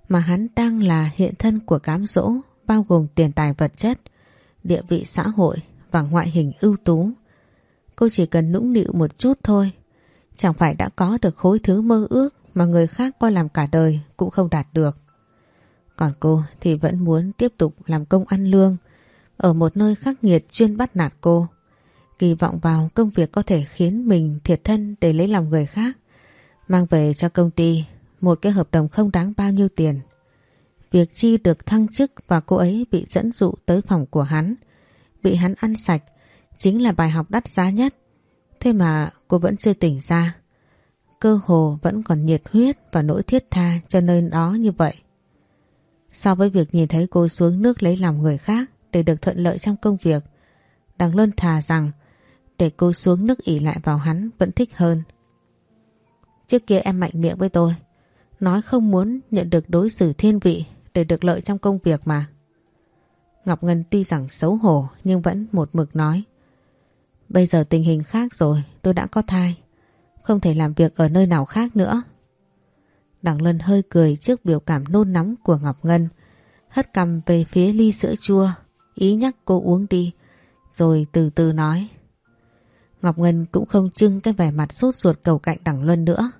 mà hắn đang là hiện thân của cám dỗ bao gồm tiền tài vật chất, địa vị xã hội và ngoại hình ưu tú. Cô chỉ cần nũng nịu một chút thôi, chẳng phải đã có được khối thứ mơ ước mà người khác coi làm cả đời cũng không đạt được. Còn cô thì vẫn muốn tiếp tục làm công ăn lương ở một nơi khắc nghiệt chuyên bắt nạt cô. Kỳ vọng vào công việc có thể khiến mình thiệt thân để lấy lòng người khác. Mang về cho công ty một cái hợp đồng không đáng bao nhiêu tiền. Việc Chi được thăng chức và cô ấy bị dẫn dụ tới phòng của hắn, bị hắn ăn sạch, chính là bài học đắt giá nhất. Thế mà cô vẫn chưa tỉnh ra. Cơ hồ vẫn còn nhiệt huyết và nỗi thiết tha cho nơi đó như vậy. So với việc nhìn thấy cô xuống nước lấy lòng người khác để được thuận lợi trong công việc, Đằng Luân thà rằng để cô xuống nước ỉ lại vào hắn vẫn thích hơn. Trước kia em mạnh miệng với tôi, nói không muốn nhận được đối xử thiên vị để được lợi trong công việc mà. Ngọc Ngân tuy rằng xấu hổ nhưng vẫn một mực nói. Bây giờ tình hình khác rồi, tôi đã có thai. Không thể làm việc ở nơi nào khác nữa. Đặng Luân hơi cười trước biểu cảm nôn nóng của Ngọc Ngân. Hất cầm về phía ly sữa chua, ý nhắc cô uống đi. Rồi từ từ nói. Ngọc Ngân cũng không trưng cái vẻ mặt sốt ruột cầu cạnh Đặng Luân nữa.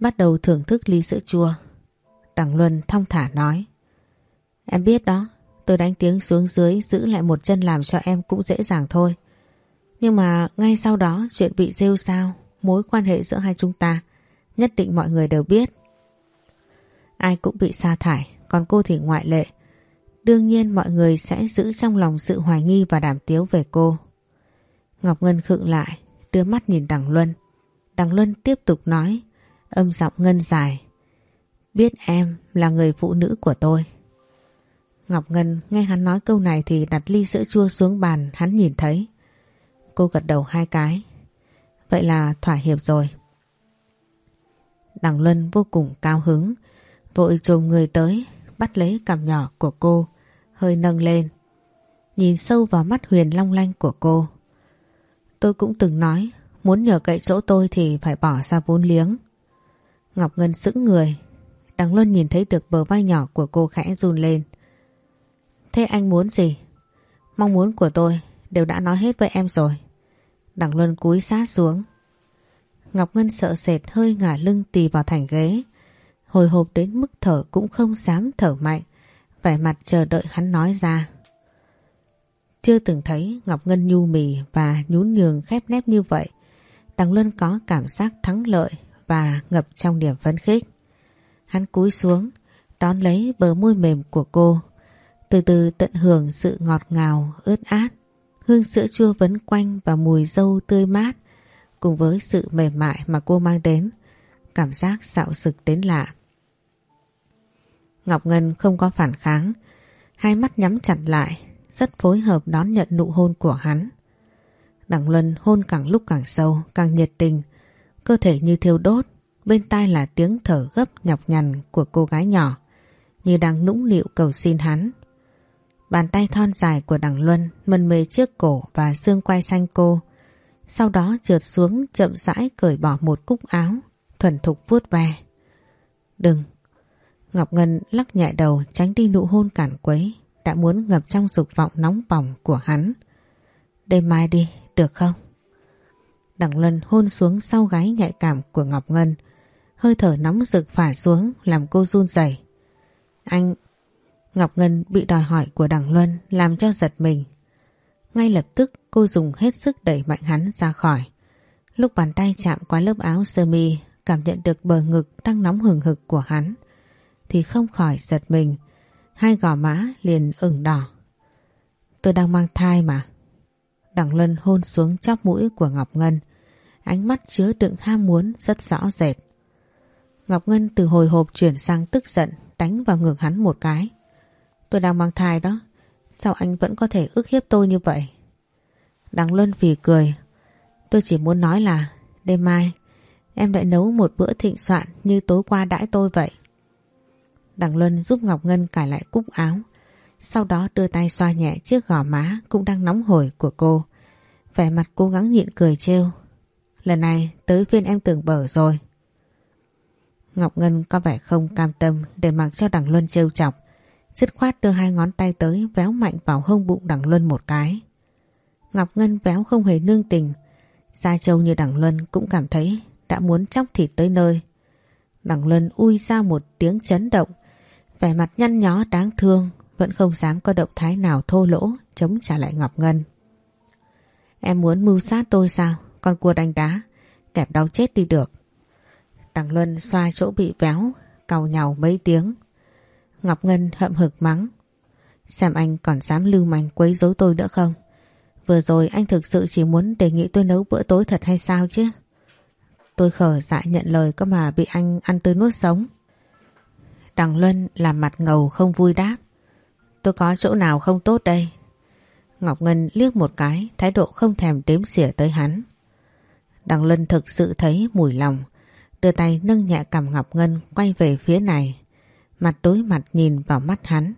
Bắt đầu thưởng thức ly sữa chua. Đặng Luân thong thả nói. Em biết đó, tôi đánh tiếng xuống dưới giữ lại một chân làm cho em cũng dễ dàng thôi. Nhưng mà ngay sau đó chuyện bị rêu sao, mối quan hệ giữa hai chúng ta, nhất định mọi người đều biết. Ai cũng bị sa thải, còn cô thì ngoại lệ. Đương nhiên mọi người sẽ giữ trong lòng sự hoài nghi và đảm tiếu về cô. Ngọc Ngân khựng lại, đưa mắt nhìn Đằng Luân. Đằng Luân tiếp tục nói, âm giọng Ngân dài. Biết em là người phụ nữ của tôi. Ngọc Ngân nghe hắn nói câu này thì đặt ly sữa chua xuống bàn hắn nhìn thấy. Cô gật đầu hai cái. Vậy là thỏa hiệp rồi. Đằng Luân vô cùng cao hứng, vội trồm người tới, bắt lấy cằm nhỏ của cô, hơi nâng lên. Nhìn sâu vào mắt huyền long lanh của cô. Tôi cũng từng nói, muốn nhờ cậy chỗ tôi thì phải bỏ ra vốn liếng. Ngọc Ngân sững người, Đằng Luân nhìn thấy được bờ vai nhỏ của cô khẽ run lên. Thế anh muốn gì? Mong muốn của tôi đều đã nói hết với em rồi. Đằng Luân cúi sát xuống. Ngọc Ngân sợ sệt hơi ngả lưng tì vào thành ghế. Hồi hộp đến mức thở cũng không dám thở mạnh. Vẻ mặt chờ đợi hắn nói ra. Chưa từng thấy Ngọc Ngân nhu mì và nhún nhường khép nép như vậy. Đằng Luân có cảm giác thắng lợi và ngập trong niềm phấn khích. Hắn cúi xuống, đón lấy bờ môi mềm của cô từ từ tận hưởng sự ngọt ngào, ướt át, hương sữa chua vấn quanh và mùi dâu tươi mát cùng với sự mềm mại mà cô mang đến, cảm giác xạo sực đến lạ. Ngọc Ngân không có phản kháng, hai mắt nhắm chặt lại, rất phối hợp đón nhận nụ hôn của hắn. Đặng Luân hôn càng lúc càng sâu, càng nhiệt tình, cơ thể như thiêu đốt, bên tai là tiếng thở gấp nhọc nhằn của cô gái nhỏ, như đang nũng nịu cầu xin hắn. Bàn tay thon dài của Đặng Luân mân mê trước cổ và xương quai xanh cô. Sau đó trượt xuống chậm rãi cởi bỏ một cúc áo, thuần thục vuốt ve. Đừng! Ngọc Ngân lắc nhẹ đầu tránh đi nụ hôn cản quấy, đã muốn ngập trong dục vọng nóng bỏng của hắn. Đêm mai đi, được không? Đằng Luân hôn xuống sau gáy nhạy cảm của Ngọc Ngân, hơi thở nóng rực phả xuống làm cô run rẩy. Anh, Ngọc Ngân bị đòi hỏi của Đằng Luân làm cho giật mình. Ngay lập tức cô dùng hết sức đẩy mạnh hắn ra khỏi. Lúc bàn tay chạm qua lớp áo sơ mi cảm nhận được bờ ngực đang nóng hừng hực của hắn thì không khỏi giật mình. Hai gò má liền ửng đỏ. Tôi đang mang thai mà. Đằng Luân hôn xuống chóp mũi của Ngọc Ngân. Ánh mắt chứa đựng ham muốn rất rõ rệt. Ngọc Ngân từ hồi hộp chuyển sang tức giận, đánh vào ngực hắn một cái. Tôi đang mang thai đó. Sao anh vẫn có thể ức hiếp tôi như vậy? Đằng Luân vì cười. Tôi chỉ muốn nói là, đêm mai, em lại nấu một bữa thịnh soạn như tối qua đãi tôi vậy. Đằng Luân giúp Ngọc Ngân cải lại cúc áo. Sau đó đưa tay xoa nhẹ chiếc gò má cũng đang nóng hổi của cô. Vẻ mặt cố gắng nhịn cười trêu. Lần này tới phiên em tưởng bở rồi. Ngọc Ngân có vẻ không cam tâm để mặc cho Đằng Luân trêu chọc. Dứt khoát đưa hai ngón tay tới véo mạnh vào hông bụng Đằng Luân một cái. Ngọc Ngân véo không hề nương tình. Gia Châu như Đằng Luân cũng cảm thấy đã muốn chóc thịt tới nơi. Đằng Luân ui ra một tiếng chấn động. Vẻ mặt nhăn nhó đáng thương vẫn không dám có động thái nào thô lỗ chống trả lại Ngọc Ngân. Em muốn mưu sát tôi sao? Con cua đánh đá, kẹp đau chết đi được. Đằng Luân xoa chỗ bị véo, cầu nhau mấy tiếng. Ngọc Ngân hậm hực mắng. Xem anh còn dám lưu manh quấy rối tôi nữa không? Vừa rồi anh thực sự chỉ muốn đề nghị tôi nấu bữa tối thật hay sao chứ? Tôi khở dại nhận lời có mà bị anh ăn tươi nuốt sống. Đằng Luân làm mặt ngầu không vui đáp. Tôi có chỗ nào không tốt đây? Ngọc Ngân liếc một cái, thái độ không thèm đếm xỉa tới hắn. Đằng Luân thực sự thấy mùi lòng, đưa tay nâng nhẹ cầm Ngọc Ngân quay về phía này, mặt đối mặt nhìn vào mắt hắn.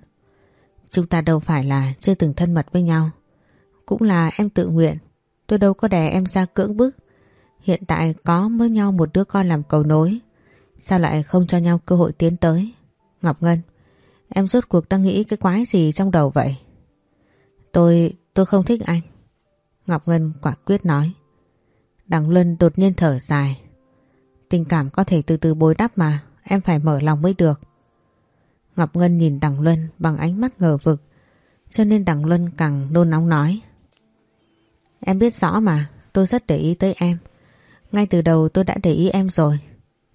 Chúng ta đâu phải là chưa từng thân mật với nhau, cũng là em tự nguyện, tôi đâu có đè em ra cưỡng bức. Hiện tại có với nhau một đứa con làm cầu nối, sao lại không cho nhau cơ hội tiến tới? Ngọc Ngân, em rốt cuộc đang nghĩ cái quái gì trong đầu vậy? Tôi, tôi không thích anh. Ngọc Ngân quả quyết nói. Đằng Luân đột nhiên thở dài. Tình cảm có thể từ từ bối đắp mà, em phải mở lòng mới được. Ngọc Ngân nhìn Đằng Luân bằng ánh mắt ngờ vực, cho nên Đằng Luân càng nôn nóng nói. Em biết rõ mà, tôi rất để ý tới em. Ngay từ đầu tôi đã để ý em rồi,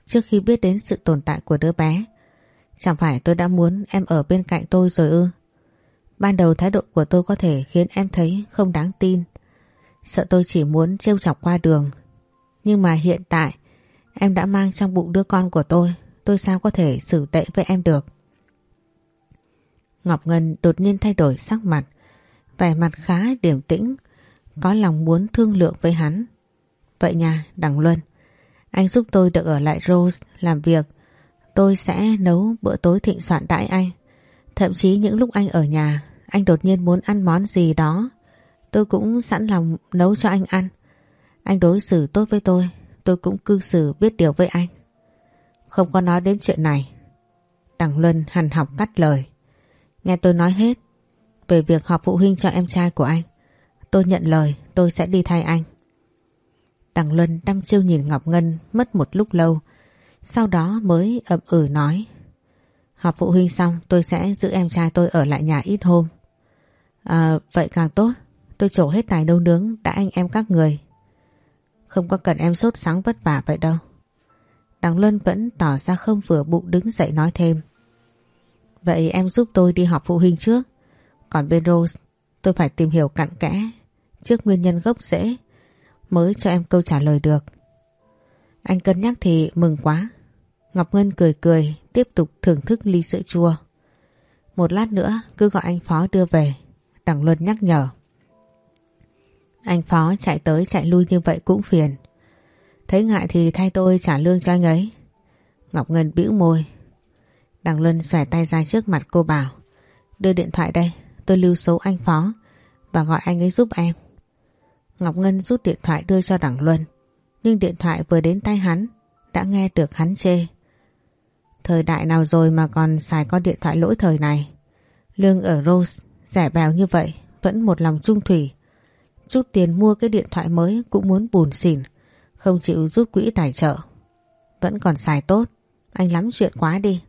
trước khi biết đến sự tồn tại của đứa bé. Chẳng phải tôi đã muốn em ở bên cạnh tôi rồi ư? Ban đầu thái độ của tôi có thể khiến em thấy không đáng tin. Sợ tôi chỉ muốn trêu chọc qua đường. Nhưng mà hiện tại em đã mang trong bụng đứa con của tôi. Tôi sao có thể xử tệ với em được. Ngọc Ngân đột nhiên thay đổi sắc mặt. Vẻ mặt khá điềm tĩnh. Có lòng muốn thương lượng với hắn. Vậy nha, Đằng Luân. Anh giúp tôi được ở lại Rose làm việc. Tôi sẽ nấu bữa tối thịnh soạn đãi anh. Thậm chí những lúc anh ở nhà, anh đột nhiên muốn ăn món gì đó. Tôi cũng sẵn lòng nấu cho anh ăn. Anh đối xử tốt với tôi Tôi cũng cư xử biết điều với anh. Không có nói đến chuyện này. Đằng Luân hằn học cắt lời. Nghe tôi nói hết, Về việc họp phụ huynh cho em trai của anh, Tôi nhận lời tôi sẽ đi thay anh. Đằng Luân đăm chiêu nhìn Ngọc Ngân mất một lúc lâu sau đó mới ậm ừ nói Họp phụ huynh xong, tôi sẽ giữ em trai tôi ở lại nhà ít hôm. À vậy càng tốt. Tôi trổ hết tài nấu nướng đã anh em các người. Không có cần em sốt sáng vất vả vậy đâu. Đằng Luân vẫn tỏ ra không vừa bụng đứng dậy nói thêm, Vậy em giúp tôi đi họp phụ huynh trước. Còn bên Rose, Tôi phải tìm hiểu cặn kẽ Trước nguyên nhân gốc rễ, Mới cho em câu trả lời được. Anh cân nhắc thì mừng quá Ngọc Ngân cười cười Tiếp tục thưởng thức ly sữa chua Một lát nữa cứ gọi anh Phó đưa về Đằng Luân nhắc nhở. Anh Phó chạy tới chạy lui như vậy cũng phiền. Thấy ngại thì thay tôi trả lương cho anh ấy. Ngọc Ngân bĩu môi. Đằng Luân xòe tay ra trước mặt cô bảo. Đưa điện thoại đây, tôi lưu số anh Phó và gọi anh ấy giúp em. Ngọc Ngân rút điện thoại đưa cho Đằng Luân. Nhưng điện thoại vừa đến tay hắn, đã nghe được hắn chê. Thời đại nào rồi mà còn xài con điện thoại lỗi thời này. Lương ở Rose Rẻ bèo như vậy Vẫn một lòng trung thủy. Chút tiền mua cái điện thoại mới Cũng muốn bùn xỉn Không chịu rút quỹ tài trợ. Vẫn còn xài tốt Anh lắm chuyện quá đi.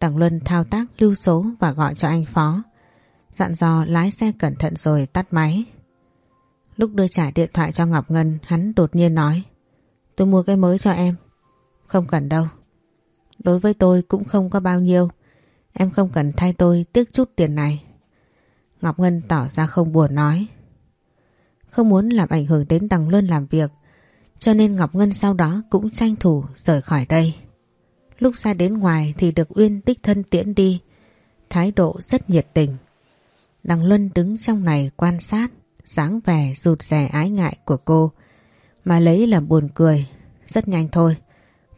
Đằng Luân thao tác lưu số Và gọi cho anh Phó. Dặn dò lái xe cẩn thận rồi tắt máy. Lúc đưa trả điện thoại cho Ngọc Ngân Hắn đột nhiên nói Tôi mua cái mới cho em Không cần đâu Đối với tôi cũng không có bao nhiêu Em không cần thay tôi tiếc chút tiền này Ngọc Ngân tỏ ra không buồn nói. Không muốn làm ảnh hưởng đến Đằng Luân làm việc, cho nên Ngọc Ngân sau đó cũng tranh thủ rời khỏi đây. Lúc ra đến ngoài thì được Uyên đích thân tiễn đi, thái độ rất nhiệt tình. Đằng Luân đứng trong này quan sát, dáng vẻ rụt rè ái ngại của cô, mà lấy làm buồn cười, rất nhanh thôi,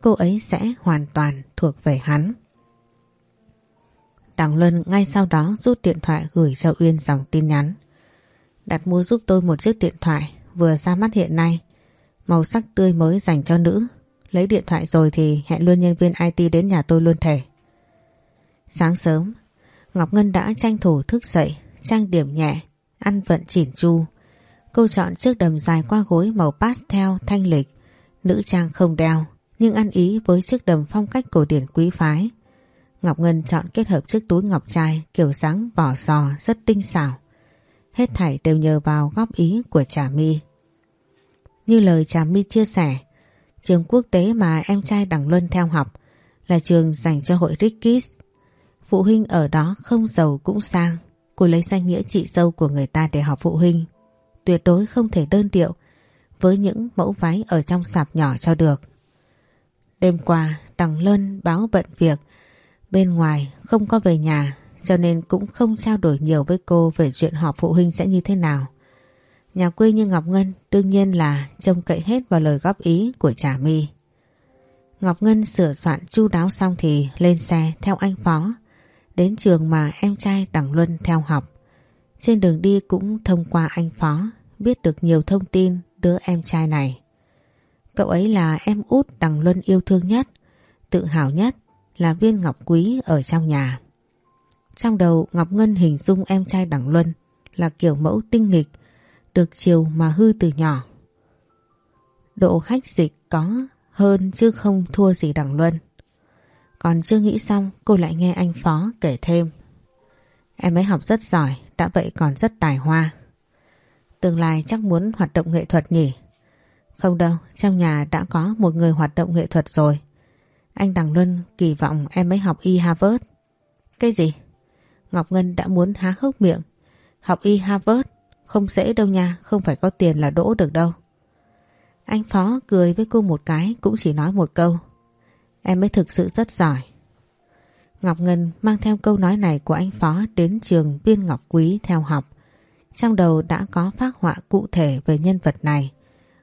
cô ấy sẽ hoàn toàn thuộc về hắn. Đằng Luân ngay sau đó rút điện thoại gửi cho Uyên dòng tin nhắn. Đặt mua giúp tôi một chiếc điện thoại vừa ra mắt hiện nay. Màu sắc tươi mới dành cho nữ. Lấy điện thoại rồi thì hẹn luôn nhân viên IT đến nhà tôi luôn thể. Sáng sớm, Ngọc Ngân đã tranh thủ thức dậy, trang điểm nhẹ, ăn vận chỉn chu. Cô chọn chiếc đầm dài qua gối màu pastel thanh lịch, nữ trang không đeo, nhưng ăn ý với chiếc đầm phong cách cổ điển quý phái. Ngọc Ngân chọn kết hợp chiếc túi ngọc trai kiểu dáng vỏ sò rất tinh xảo. Hết thảy đều nhờ vào góp ý của Trà My. Như lời Trà My chia sẻ, trường quốc tế mà em trai Đằng Luân theo học là trường dành cho hội Rickies. Phụ huynh ở đó không giàu cũng sang, cô lấy danh nghĩa chị dâu của người ta để học phụ huynh. Tuyệt đối không thể đơn điệu với những mẫu váy ở trong sạp nhỏ cho được. Đêm qua, Đằng Luân báo bận việc, bên ngoài không có về nhà cho nên cũng không trao đổi nhiều với cô về chuyện họp phụ huynh sẽ như thế nào. Nhà quê như Ngọc Ngân đương nhiên là trông cậy hết vào lời góp ý của Trà My. Ngọc Ngân sửa soạn chu đáo xong thì lên xe theo anh Phó đến trường mà em trai Đặng Luân theo học. Trên đường đi cũng thông qua anh Phó biết được nhiều thông tin đứa em trai này. Cậu ấy là em út Đằng Luân yêu thương nhất, tự hào nhất là viên ngọc quý ở trong nhà. Trong đầu Ngọc Ngân hình dung em trai Đằng Luân là kiểu mẫu tinh nghịch, được chiều mà hư từ nhỏ. Độ hách dịch có hơn chứ không thua gì Đằng Luân. Còn chưa nghĩ xong cô lại nghe anh Phó kể thêm. Em ấy học rất giỏi, đã vậy còn rất tài hoa. Tương lai chắc muốn hoạt động nghệ thuật nhỉ? Không đâu, trong nhà đã có một người hoạt động nghệ thuật rồi. Anh Đằng Luân kỳ vọng em ấy học y Harvard. Cái gì? Ngọc Ngân đã muốn há hốc miệng. Học y Harvard không dễ đâu nha, không phải có tiền là đỗ được đâu. Anh Phó cười với cô một cái cũng chỉ nói một câu. Em mới thực sự rất giỏi. Ngọc Ngân mang theo câu nói này của anh Phó đến trường biên Ngọc Quý theo học. Trong đầu đã có phác họa cụ thể về nhân vật này.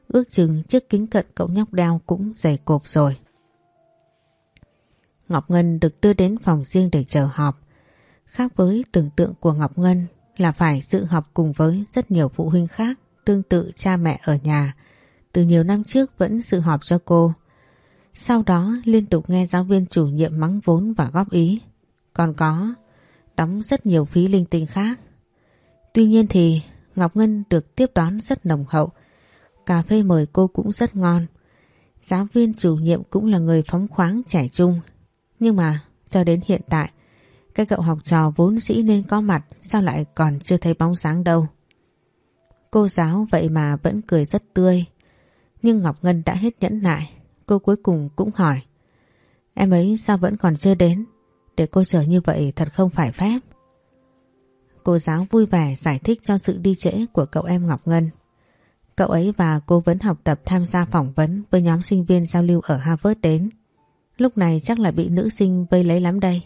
Ước chừng chiếc kính cận cậu nhóc đeo cũng dày cộp rồi. Ngọc Ngân được đưa đến phòng riêng để chờ họp. Khác với tưởng tượng của Ngọc Ngân là phải dự họp cùng với rất nhiều phụ huynh khác tương tự cha mẹ ở nhà. Từ nhiều năm trước vẫn dự họp cho cô. Sau đó liên tục nghe giáo viên chủ nhiệm mắng vốn và góp ý. Còn có, đóng rất nhiều phí linh tinh khác. Tuy nhiên thì, Ngọc Ngân được tiếp đón rất nồng hậu. Cà phê mời cô cũng rất ngon. Giáo viên chủ nhiệm cũng là người phóng khoáng trẻ trung. Nhưng mà, cho đến hiện tại, cái cậu học trò vốn dĩ nên có mặt, sao lại còn chưa thấy bóng sáng đâu. Cô giáo vậy mà vẫn cười rất tươi. Nhưng Ngọc Ngân đã hết nhẫn nại. Cô cuối cùng cũng hỏi. Em ấy sao vẫn còn chưa đến? Để cô chờ như vậy thật không phải phép. Cô giáo vui vẻ giải thích cho sự đi trễ của cậu em Ngọc Ngân. Cậu ấy và cô vẫn học tập tham gia phỏng vấn với nhóm sinh viên giao lưu ở Harvard đến. Lúc này chắc là bị nữ sinh vây lấy lắm đây.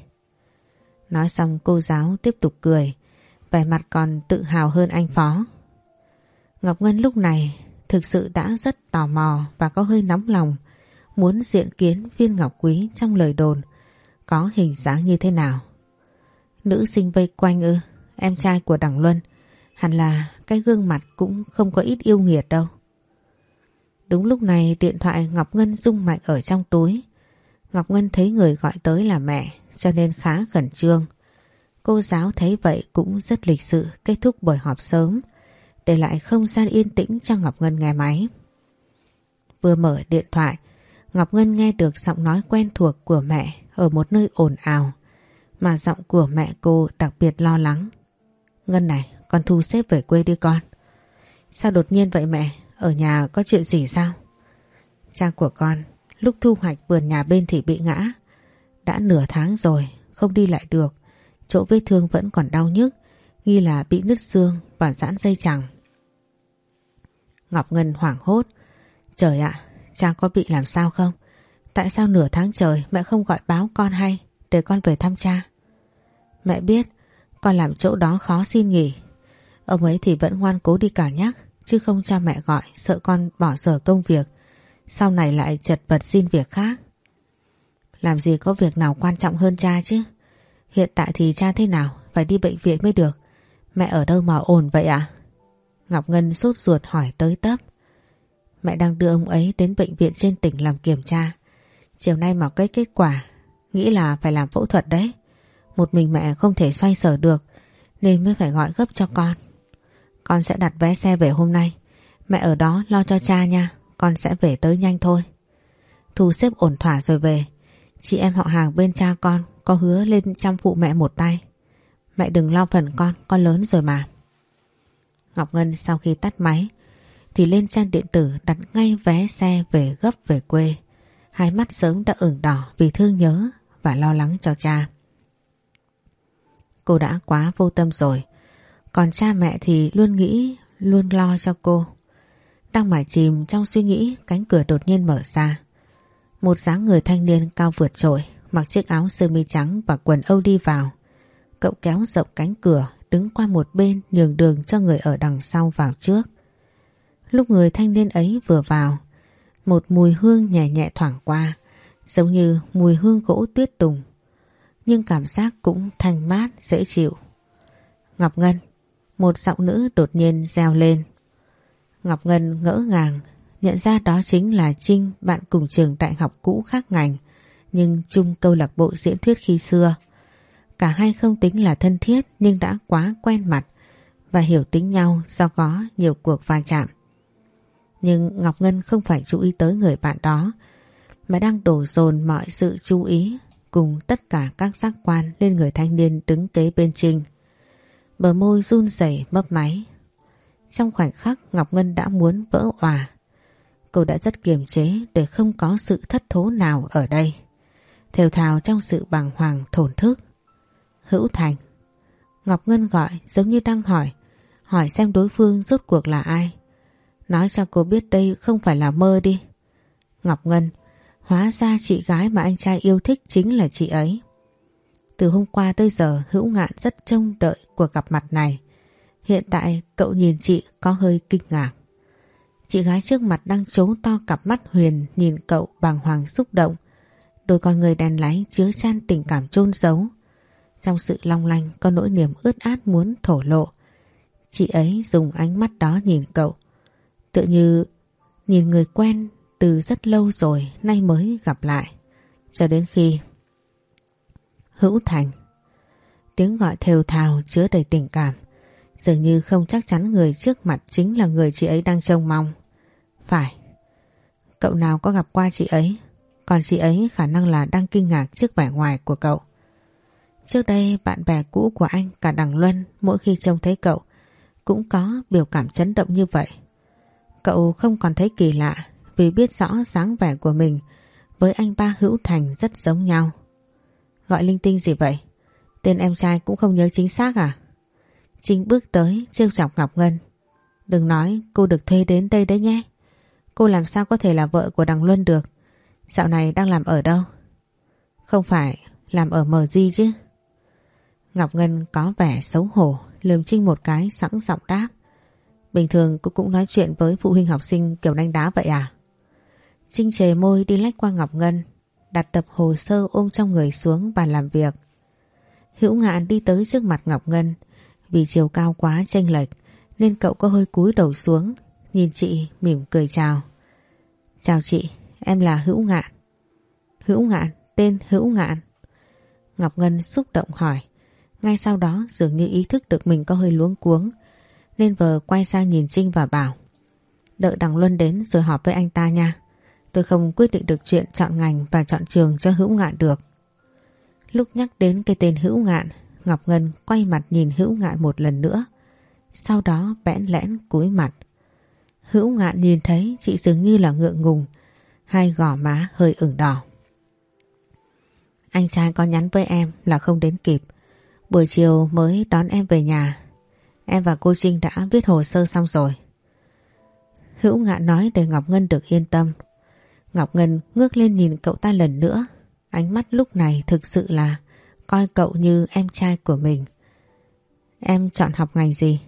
Nói xong cô giáo tiếp tục cười, vẻ mặt còn tự hào hơn anh Phó. Ngọc Ngân lúc này thực sự đã rất tò mò và có hơi nóng lòng muốn diện kiến viên ngọc quý trong lời đồn có hình dáng như thế nào. Nữ sinh vây quanh ư, em trai của Đằng Luân, hẳn là cái gương mặt cũng không có ít yêu nghiệt đâu. Đúng lúc này điện thoại Ngọc Ngân rung mạnh ở trong túi. Ngọc Ngân thấy người gọi tới là mẹ cho nên khá khẩn trương. Cô giáo thấy vậy cũng rất lịch sự kết thúc buổi họp sớm để lại không gian yên tĩnh cho Ngọc Ngân nghe máy. Vừa mở điện thoại Ngọc Ngân nghe được giọng nói quen thuộc của mẹ ở một nơi ồn ào mà giọng của mẹ cô đặc biệt lo lắng. Ngân này, con thu xếp về quê đi con. Sao đột nhiên vậy mẹ? Ở nhà có chuyện gì sao? Cha của con lúc thu hoạch vườn nhà bên thì bị ngã. Đã nửa tháng rồi, không đi lại được. Chỗ vết thương vẫn còn đau nhức, nghi là bị nứt xương và giãn dây chẳng. Ngọc Ngân hoảng hốt. Trời ạ, cha có bị làm sao không? Tại sao nửa tháng trời mẹ không gọi báo con hay để con về thăm cha? Mẹ biết, con làm chỗ đó khó xin nghỉ. Ông ấy thì vẫn ngoan cố đi cả nhắc chứ không cho mẹ gọi, sợ con bỏ dở công việc. Sau này lại chật vật xin việc khác. Làm gì có việc nào quan trọng hơn cha chứ? Hiện tại thì cha thế nào? Phải đi bệnh viện mới được. Mẹ ở đâu mà ổn vậy ạ? Ngọc Ngân sốt ruột hỏi tới tấp. Mẹ đang đưa ông ấy đến bệnh viện trên tỉnh làm kiểm tra. Chiều nay mà cái kết quả, nghĩ là phải làm phẫu thuật đấy. Một mình mẹ không thể xoay sở được, nên mới phải gọi gấp cho con. Con sẽ đặt vé xe về hôm nay. Mẹ ở đó lo cho cha nha, con sẽ về tới nhanh thôi. Thu xếp ổn thỏa rồi về. Chị em họ hàng bên cha con có hứa lên chăm phụ mẹ một tay. Mẹ đừng lo phần con, con lớn rồi mà. Ngọc Ngân sau khi tắt máy thì lên trang điện tử đặt ngay vé xe về gấp về quê. Hai mắt sớm đã ửng đỏ vì thương nhớ và lo lắng cho cha. Cô đã quá vô tâm rồi. Còn cha mẹ thì luôn nghĩ, luôn lo cho cô. Đang mải chìm trong suy nghĩ cánh cửa đột nhiên mở ra. Một dáng người thanh niên cao vượt trội mặc chiếc áo sơ mi trắng và quần âu đi vào. Cậu kéo rộng cánh cửa đứng qua một bên nhường đường cho người ở đằng sau vào trước. Lúc người thanh niên ấy vừa vào, một mùi hương nhẹ nhẹ thoảng qua, giống như mùi hương gỗ tuyết tùng. Nhưng cảm giác cũng thanh mát, dễ chịu. Ngọc Ngân, một giọng nữ đột nhiên reo lên. Ngọc Ngân ngỡ ngàng, nhận ra đó chính là Trinh, bạn cùng trường đại học cũ khác ngành, nhưng chung câu lạc bộ diễn thuyết khi xưa. Cả hai không tính là thân thiết nhưng đã quá quen mặt và hiểu tính nhau do có nhiều cuộc va chạm. Nhưng Ngọc Ngân không phải chú ý tới người bạn đó, mà đang đổ dồn mọi sự chú ý cùng tất cả các giác quan lên người thanh niên đứng kế bên Trinh. Bờ môi run rẩy, mấp máy. Trong khoảnh khắc, Ngọc Ngân đã muốn vỡ òa. Cô đã rất kiềm chế để không có sự thất thố nào ở đây. Thều thào trong sự bàng hoàng, thổn thức. Hữu Thành. Ngọc Ngân gọi, giống như đang hỏi. Hỏi xem đối phương rốt cuộc là ai. Nói cho cô biết đây không phải là mơ đi. Ngọc Ngân, hóa ra chị gái mà anh trai yêu thích chính là chị ấy. Từ hôm qua tới giờ hữu ngạn rất trông đợi cuộc gặp mặt này. Hiện tại cậu nhìn chị có hơi kinh ngạc. Chị gái trước mặt đang trố to cặp mắt huyền nhìn cậu bàng hoàng xúc động. Đôi con người đèn láy chứa chan tình cảm chôn giấu. Trong sự long lanh có nỗi niềm ướt át muốn thổ lộ. Chị ấy dùng ánh mắt đó nhìn cậu. Tựa như nhìn người quen từ rất lâu rồi, nay mới gặp lại. Cho đến khi Hữu Thành, Tiếng gọi thều thào chứa đầy tình cảm, Dường như không chắc chắn người trước mặt chính là người chị ấy đang trông mong. Phải. Cậu nào có gặp qua chị ấy, còn chị ấy khả năng là đang kinh ngạc trước vẻ ngoài của cậu. Trước đây, bạn bè cũ của anh cả Đằng Luân mỗi khi trông thấy cậu cũng có biểu cảm chấn động như vậy. Cậu không còn thấy kỳ lạ vì biết rõ dáng vẻ của mình với anh ba Hữu Thành rất giống nhau. Gọi linh tinh gì vậy? Tên em trai cũng không nhớ chính xác à? Trinh bước tới trêu chọc Ngọc Ngân. Đừng nói cô được thuê đến đây đấy nhé. Cô làm sao có thể là vợ của Đằng Luân được? Dạo này đang làm ở đâu? Không phải làm ở mờ di chứ? Ngọc Ngân có vẻ xấu hổ, lườm Trinh một cái sẵn giọng đáp. Bình thường cô cũng nói chuyện với phụ huynh học sinh kiểu đánh đá vậy à? Trinh chề môi đi lách qua Ngọc Ngân, đặt tập hồ sơ ôm trong người xuống bàn làm việc. Hữu ngạn đi tới trước mặt Ngọc Ngân, vì chiều cao quá chênh lệch nên cậu có hơi cúi đầu xuống, nhìn chị mỉm cười chào. Chào chị, Em là Hữu Ngạn. Hữu Ngạn, tên Hữu Ngạn. Ngọc Ngân xúc động hỏi. Ngay sau đó dường như ý thức được mình có hơi luống cuống. Nên vờ quay sang nhìn Trinh và bảo. Đợi Đằng Luân đến rồi họp với anh ta nha. Tôi không quyết định được chuyện chọn ngành và chọn trường cho Hữu Ngạn được. Lúc nhắc đến cái tên Hữu Ngạn, Ngọc Ngân quay mặt nhìn Hữu Ngạn một lần nữa. Sau đó bẽn lẽn cúi mặt. Hữu Ngạn nhìn thấy chị dường như là ngượng ngùng hai gò má hơi ửng đỏ. Anh trai có nhắn với em là không đến kịp. Buổi chiều mới đón em về nhà. Em và cô Trinh đã viết hồ sơ xong rồi. Hữu ngạn nói để Ngọc Ngân được yên tâm. Ngọc Ngân ngước lên nhìn cậu ta lần nữa. Ánh mắt lúc này thực sự là coi cậu như em trai của mình. Em chọn học ngành gì?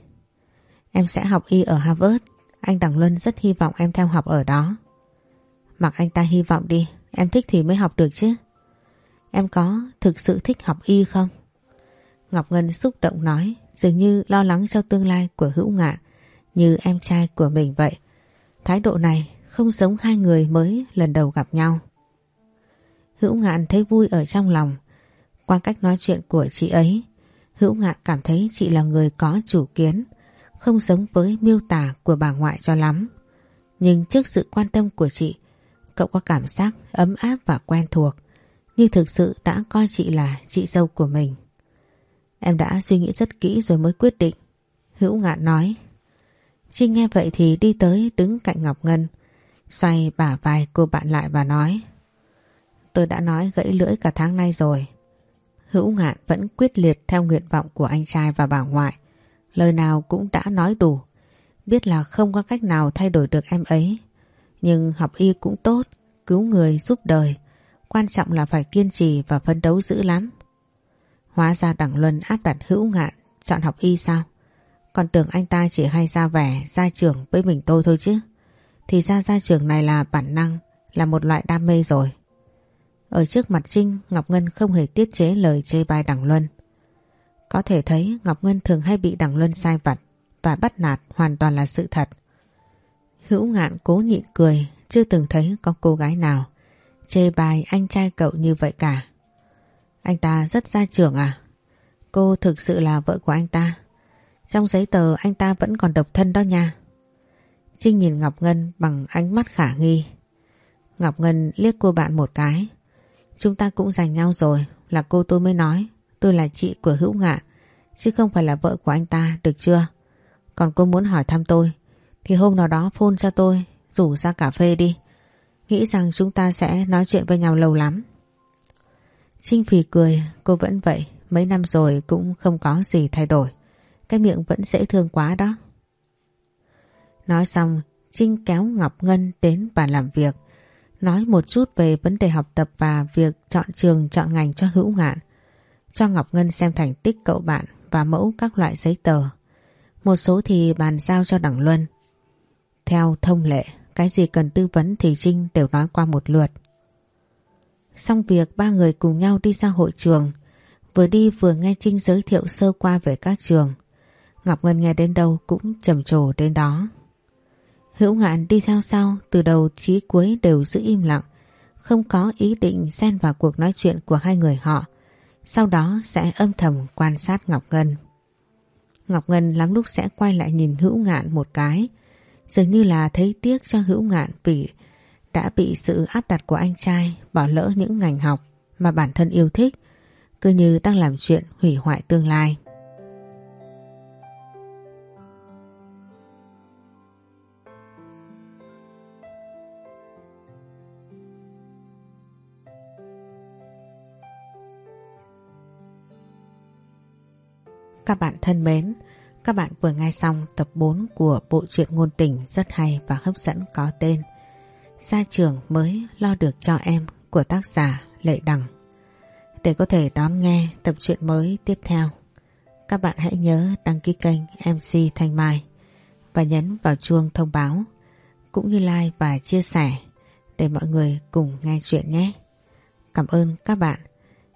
Em sẽ học y ở Harvard. Anh Đằng Luân rất hy vọng em theo học ở đó. Mặc anh ta hy vọng đi, Em thích thì mới học được chứ Em có thực sự thích học y không Ngọc Ngân xúc động nói dường như lo lắng cho tương lai của hữu ngạn như em trai của mình vậy. Thái độ này không giống hai người mới lần đầu gặp nhau. Hữu ngạn thấy vui ở trong lòng. Qua cách nói chuyện của chị ấy, Hữu ngạn cảm thấy chị là người có chủ kiến, không giống với miêu tả của bà ngoại cho lắm. Nhưng trước sự quan tâm của chị, cậu có cảm giác ấm áp và quen thuộc, như thực sự đã coi chị là chị dâu của mình. Em đã suy nghĩ rất kỹ rồi mới quyết định. Hữu ngạn nói. Trinh nghe vậy thì đi tới đứng cạnh Ngọc Ngân, xoay bả vai cô bạn lại và nói. Tôi đã nói gãy lưỡi cả tháng nay rồi. Hữu ngạn vẫn quyết liệt theo nguyện vọng của anh trai và bà ngoại. Lời nào cũng đã nói đủ. Biết là không có cách nào thay đổi được em ấy. Nhưng học y cũng tốt, cứu người giúp đời. Quan trọng là phải kiên trì và phấn đấu dữ lắm. Hóa ra Đặng Luân áp đặt hữu ngạn, chọn học y sao? Còn tưởng anh ta chỉ hay ra vẻ, ra trường với mình tôi thôi chứ. Thì ra ra trường này là bản năng, là một loại đam mê rồi. Ở trước mặt Trinh, Ngọc Ngân không hề tiết chế lời chê bai Đặng Luân. Có thể thấy Ngọc Ngân thường hay bị Đặng Luân sai vặt và bắt nạt hoàn toàn là sự thật. Hữu ngạn cố nhịn cười, chưa từng thấy có cô gái nào chê bai anh trai cậu như vậy cả. Anh ta rất gia trưởng à? Cô thực sự là vợ của anh ta. Trong giấy tờ anh ta vẫn còn độc thân đó nha. Trinh nhìn Ngọc Ngân bằng ánh mắt khả nghi. Ngọc Ngân liếc cô bạn một cái. Chúng ta cũng giành nhau rồi, là cô tôi mới nói. Tôi là chị của Hữu Ngạn, chứ không phải là vợ của anh ta, được chưa? Còn cô muốn hỏi thăm tôi, thì hôm nào đó phone cho tôi, rủ ra cà phê đi. Nghĩ rằng chúng ta sẽ nói chuyện với nhau lâu lắm. Trinh Phì cười, cô vẫn vậy, mấy năm rồi cũng không có gì thay đổi. Cái miệng vẫn dễ thương quá đó. Nói xong, Trinh kéo Ngọc Ngân đến bàn làm việc, nói một chút về vấn đề học tập và việc chọn trường chọn ngành cho hữu ngạn. Cho Ngọc Ngân xem thành tích cậu bạn và mẫu các loại giấy tờ. Một số thì bàn giao cho Đặng Luân. Theo thông lệ, cái gì cần tư vấn thì Trinh đều nói qua một lượt. Xong việc ba người cùng nhau đi ra hội trường, vừa đi vừa nghe Trinh giới thiệu sơ qua về các trường. Ngọc Ngân nghe đến đâu cũng trầm trồ đến đó. Hữu ngạn đi theo sau từ đầu chí cuối đều giữ im lặng, không có ý định xen vào cuộc nói chuyện của hai người họ. Sau đó sẽ âm thầm quan sát Ngọc Ngân. Ngọc Ngân lắm lúc sẽ quay lại nhìn hữu ngạn một cái, dường như là thấy tiếc cho hữu ngạn vì đã bị sự áp đặt của anh trai bỏ lỡ những ngành học mà bản thân yêu thích, cứ như đang làm chuyện hủy hoại tương lai. Các bạn thân mến, các bạn vừa nghe xong tập 4 của bộ truyện ngôn tình rất hay và hấp dẫn có tên ra trường mới lo được cho em của tác giả Lệ Đằng. Để có thể đón nghe tập truyện mới tiếp theo, các bạn hãy nhớ đăng ký kênh MC Thanh Mai và nhấn vào chuông thông báo cũng như like và chia sẻ để mọi người cùng nghe chuyện nhé. Cảm ơn các bạn.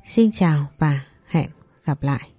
Xin chào và hẹn gặp lại.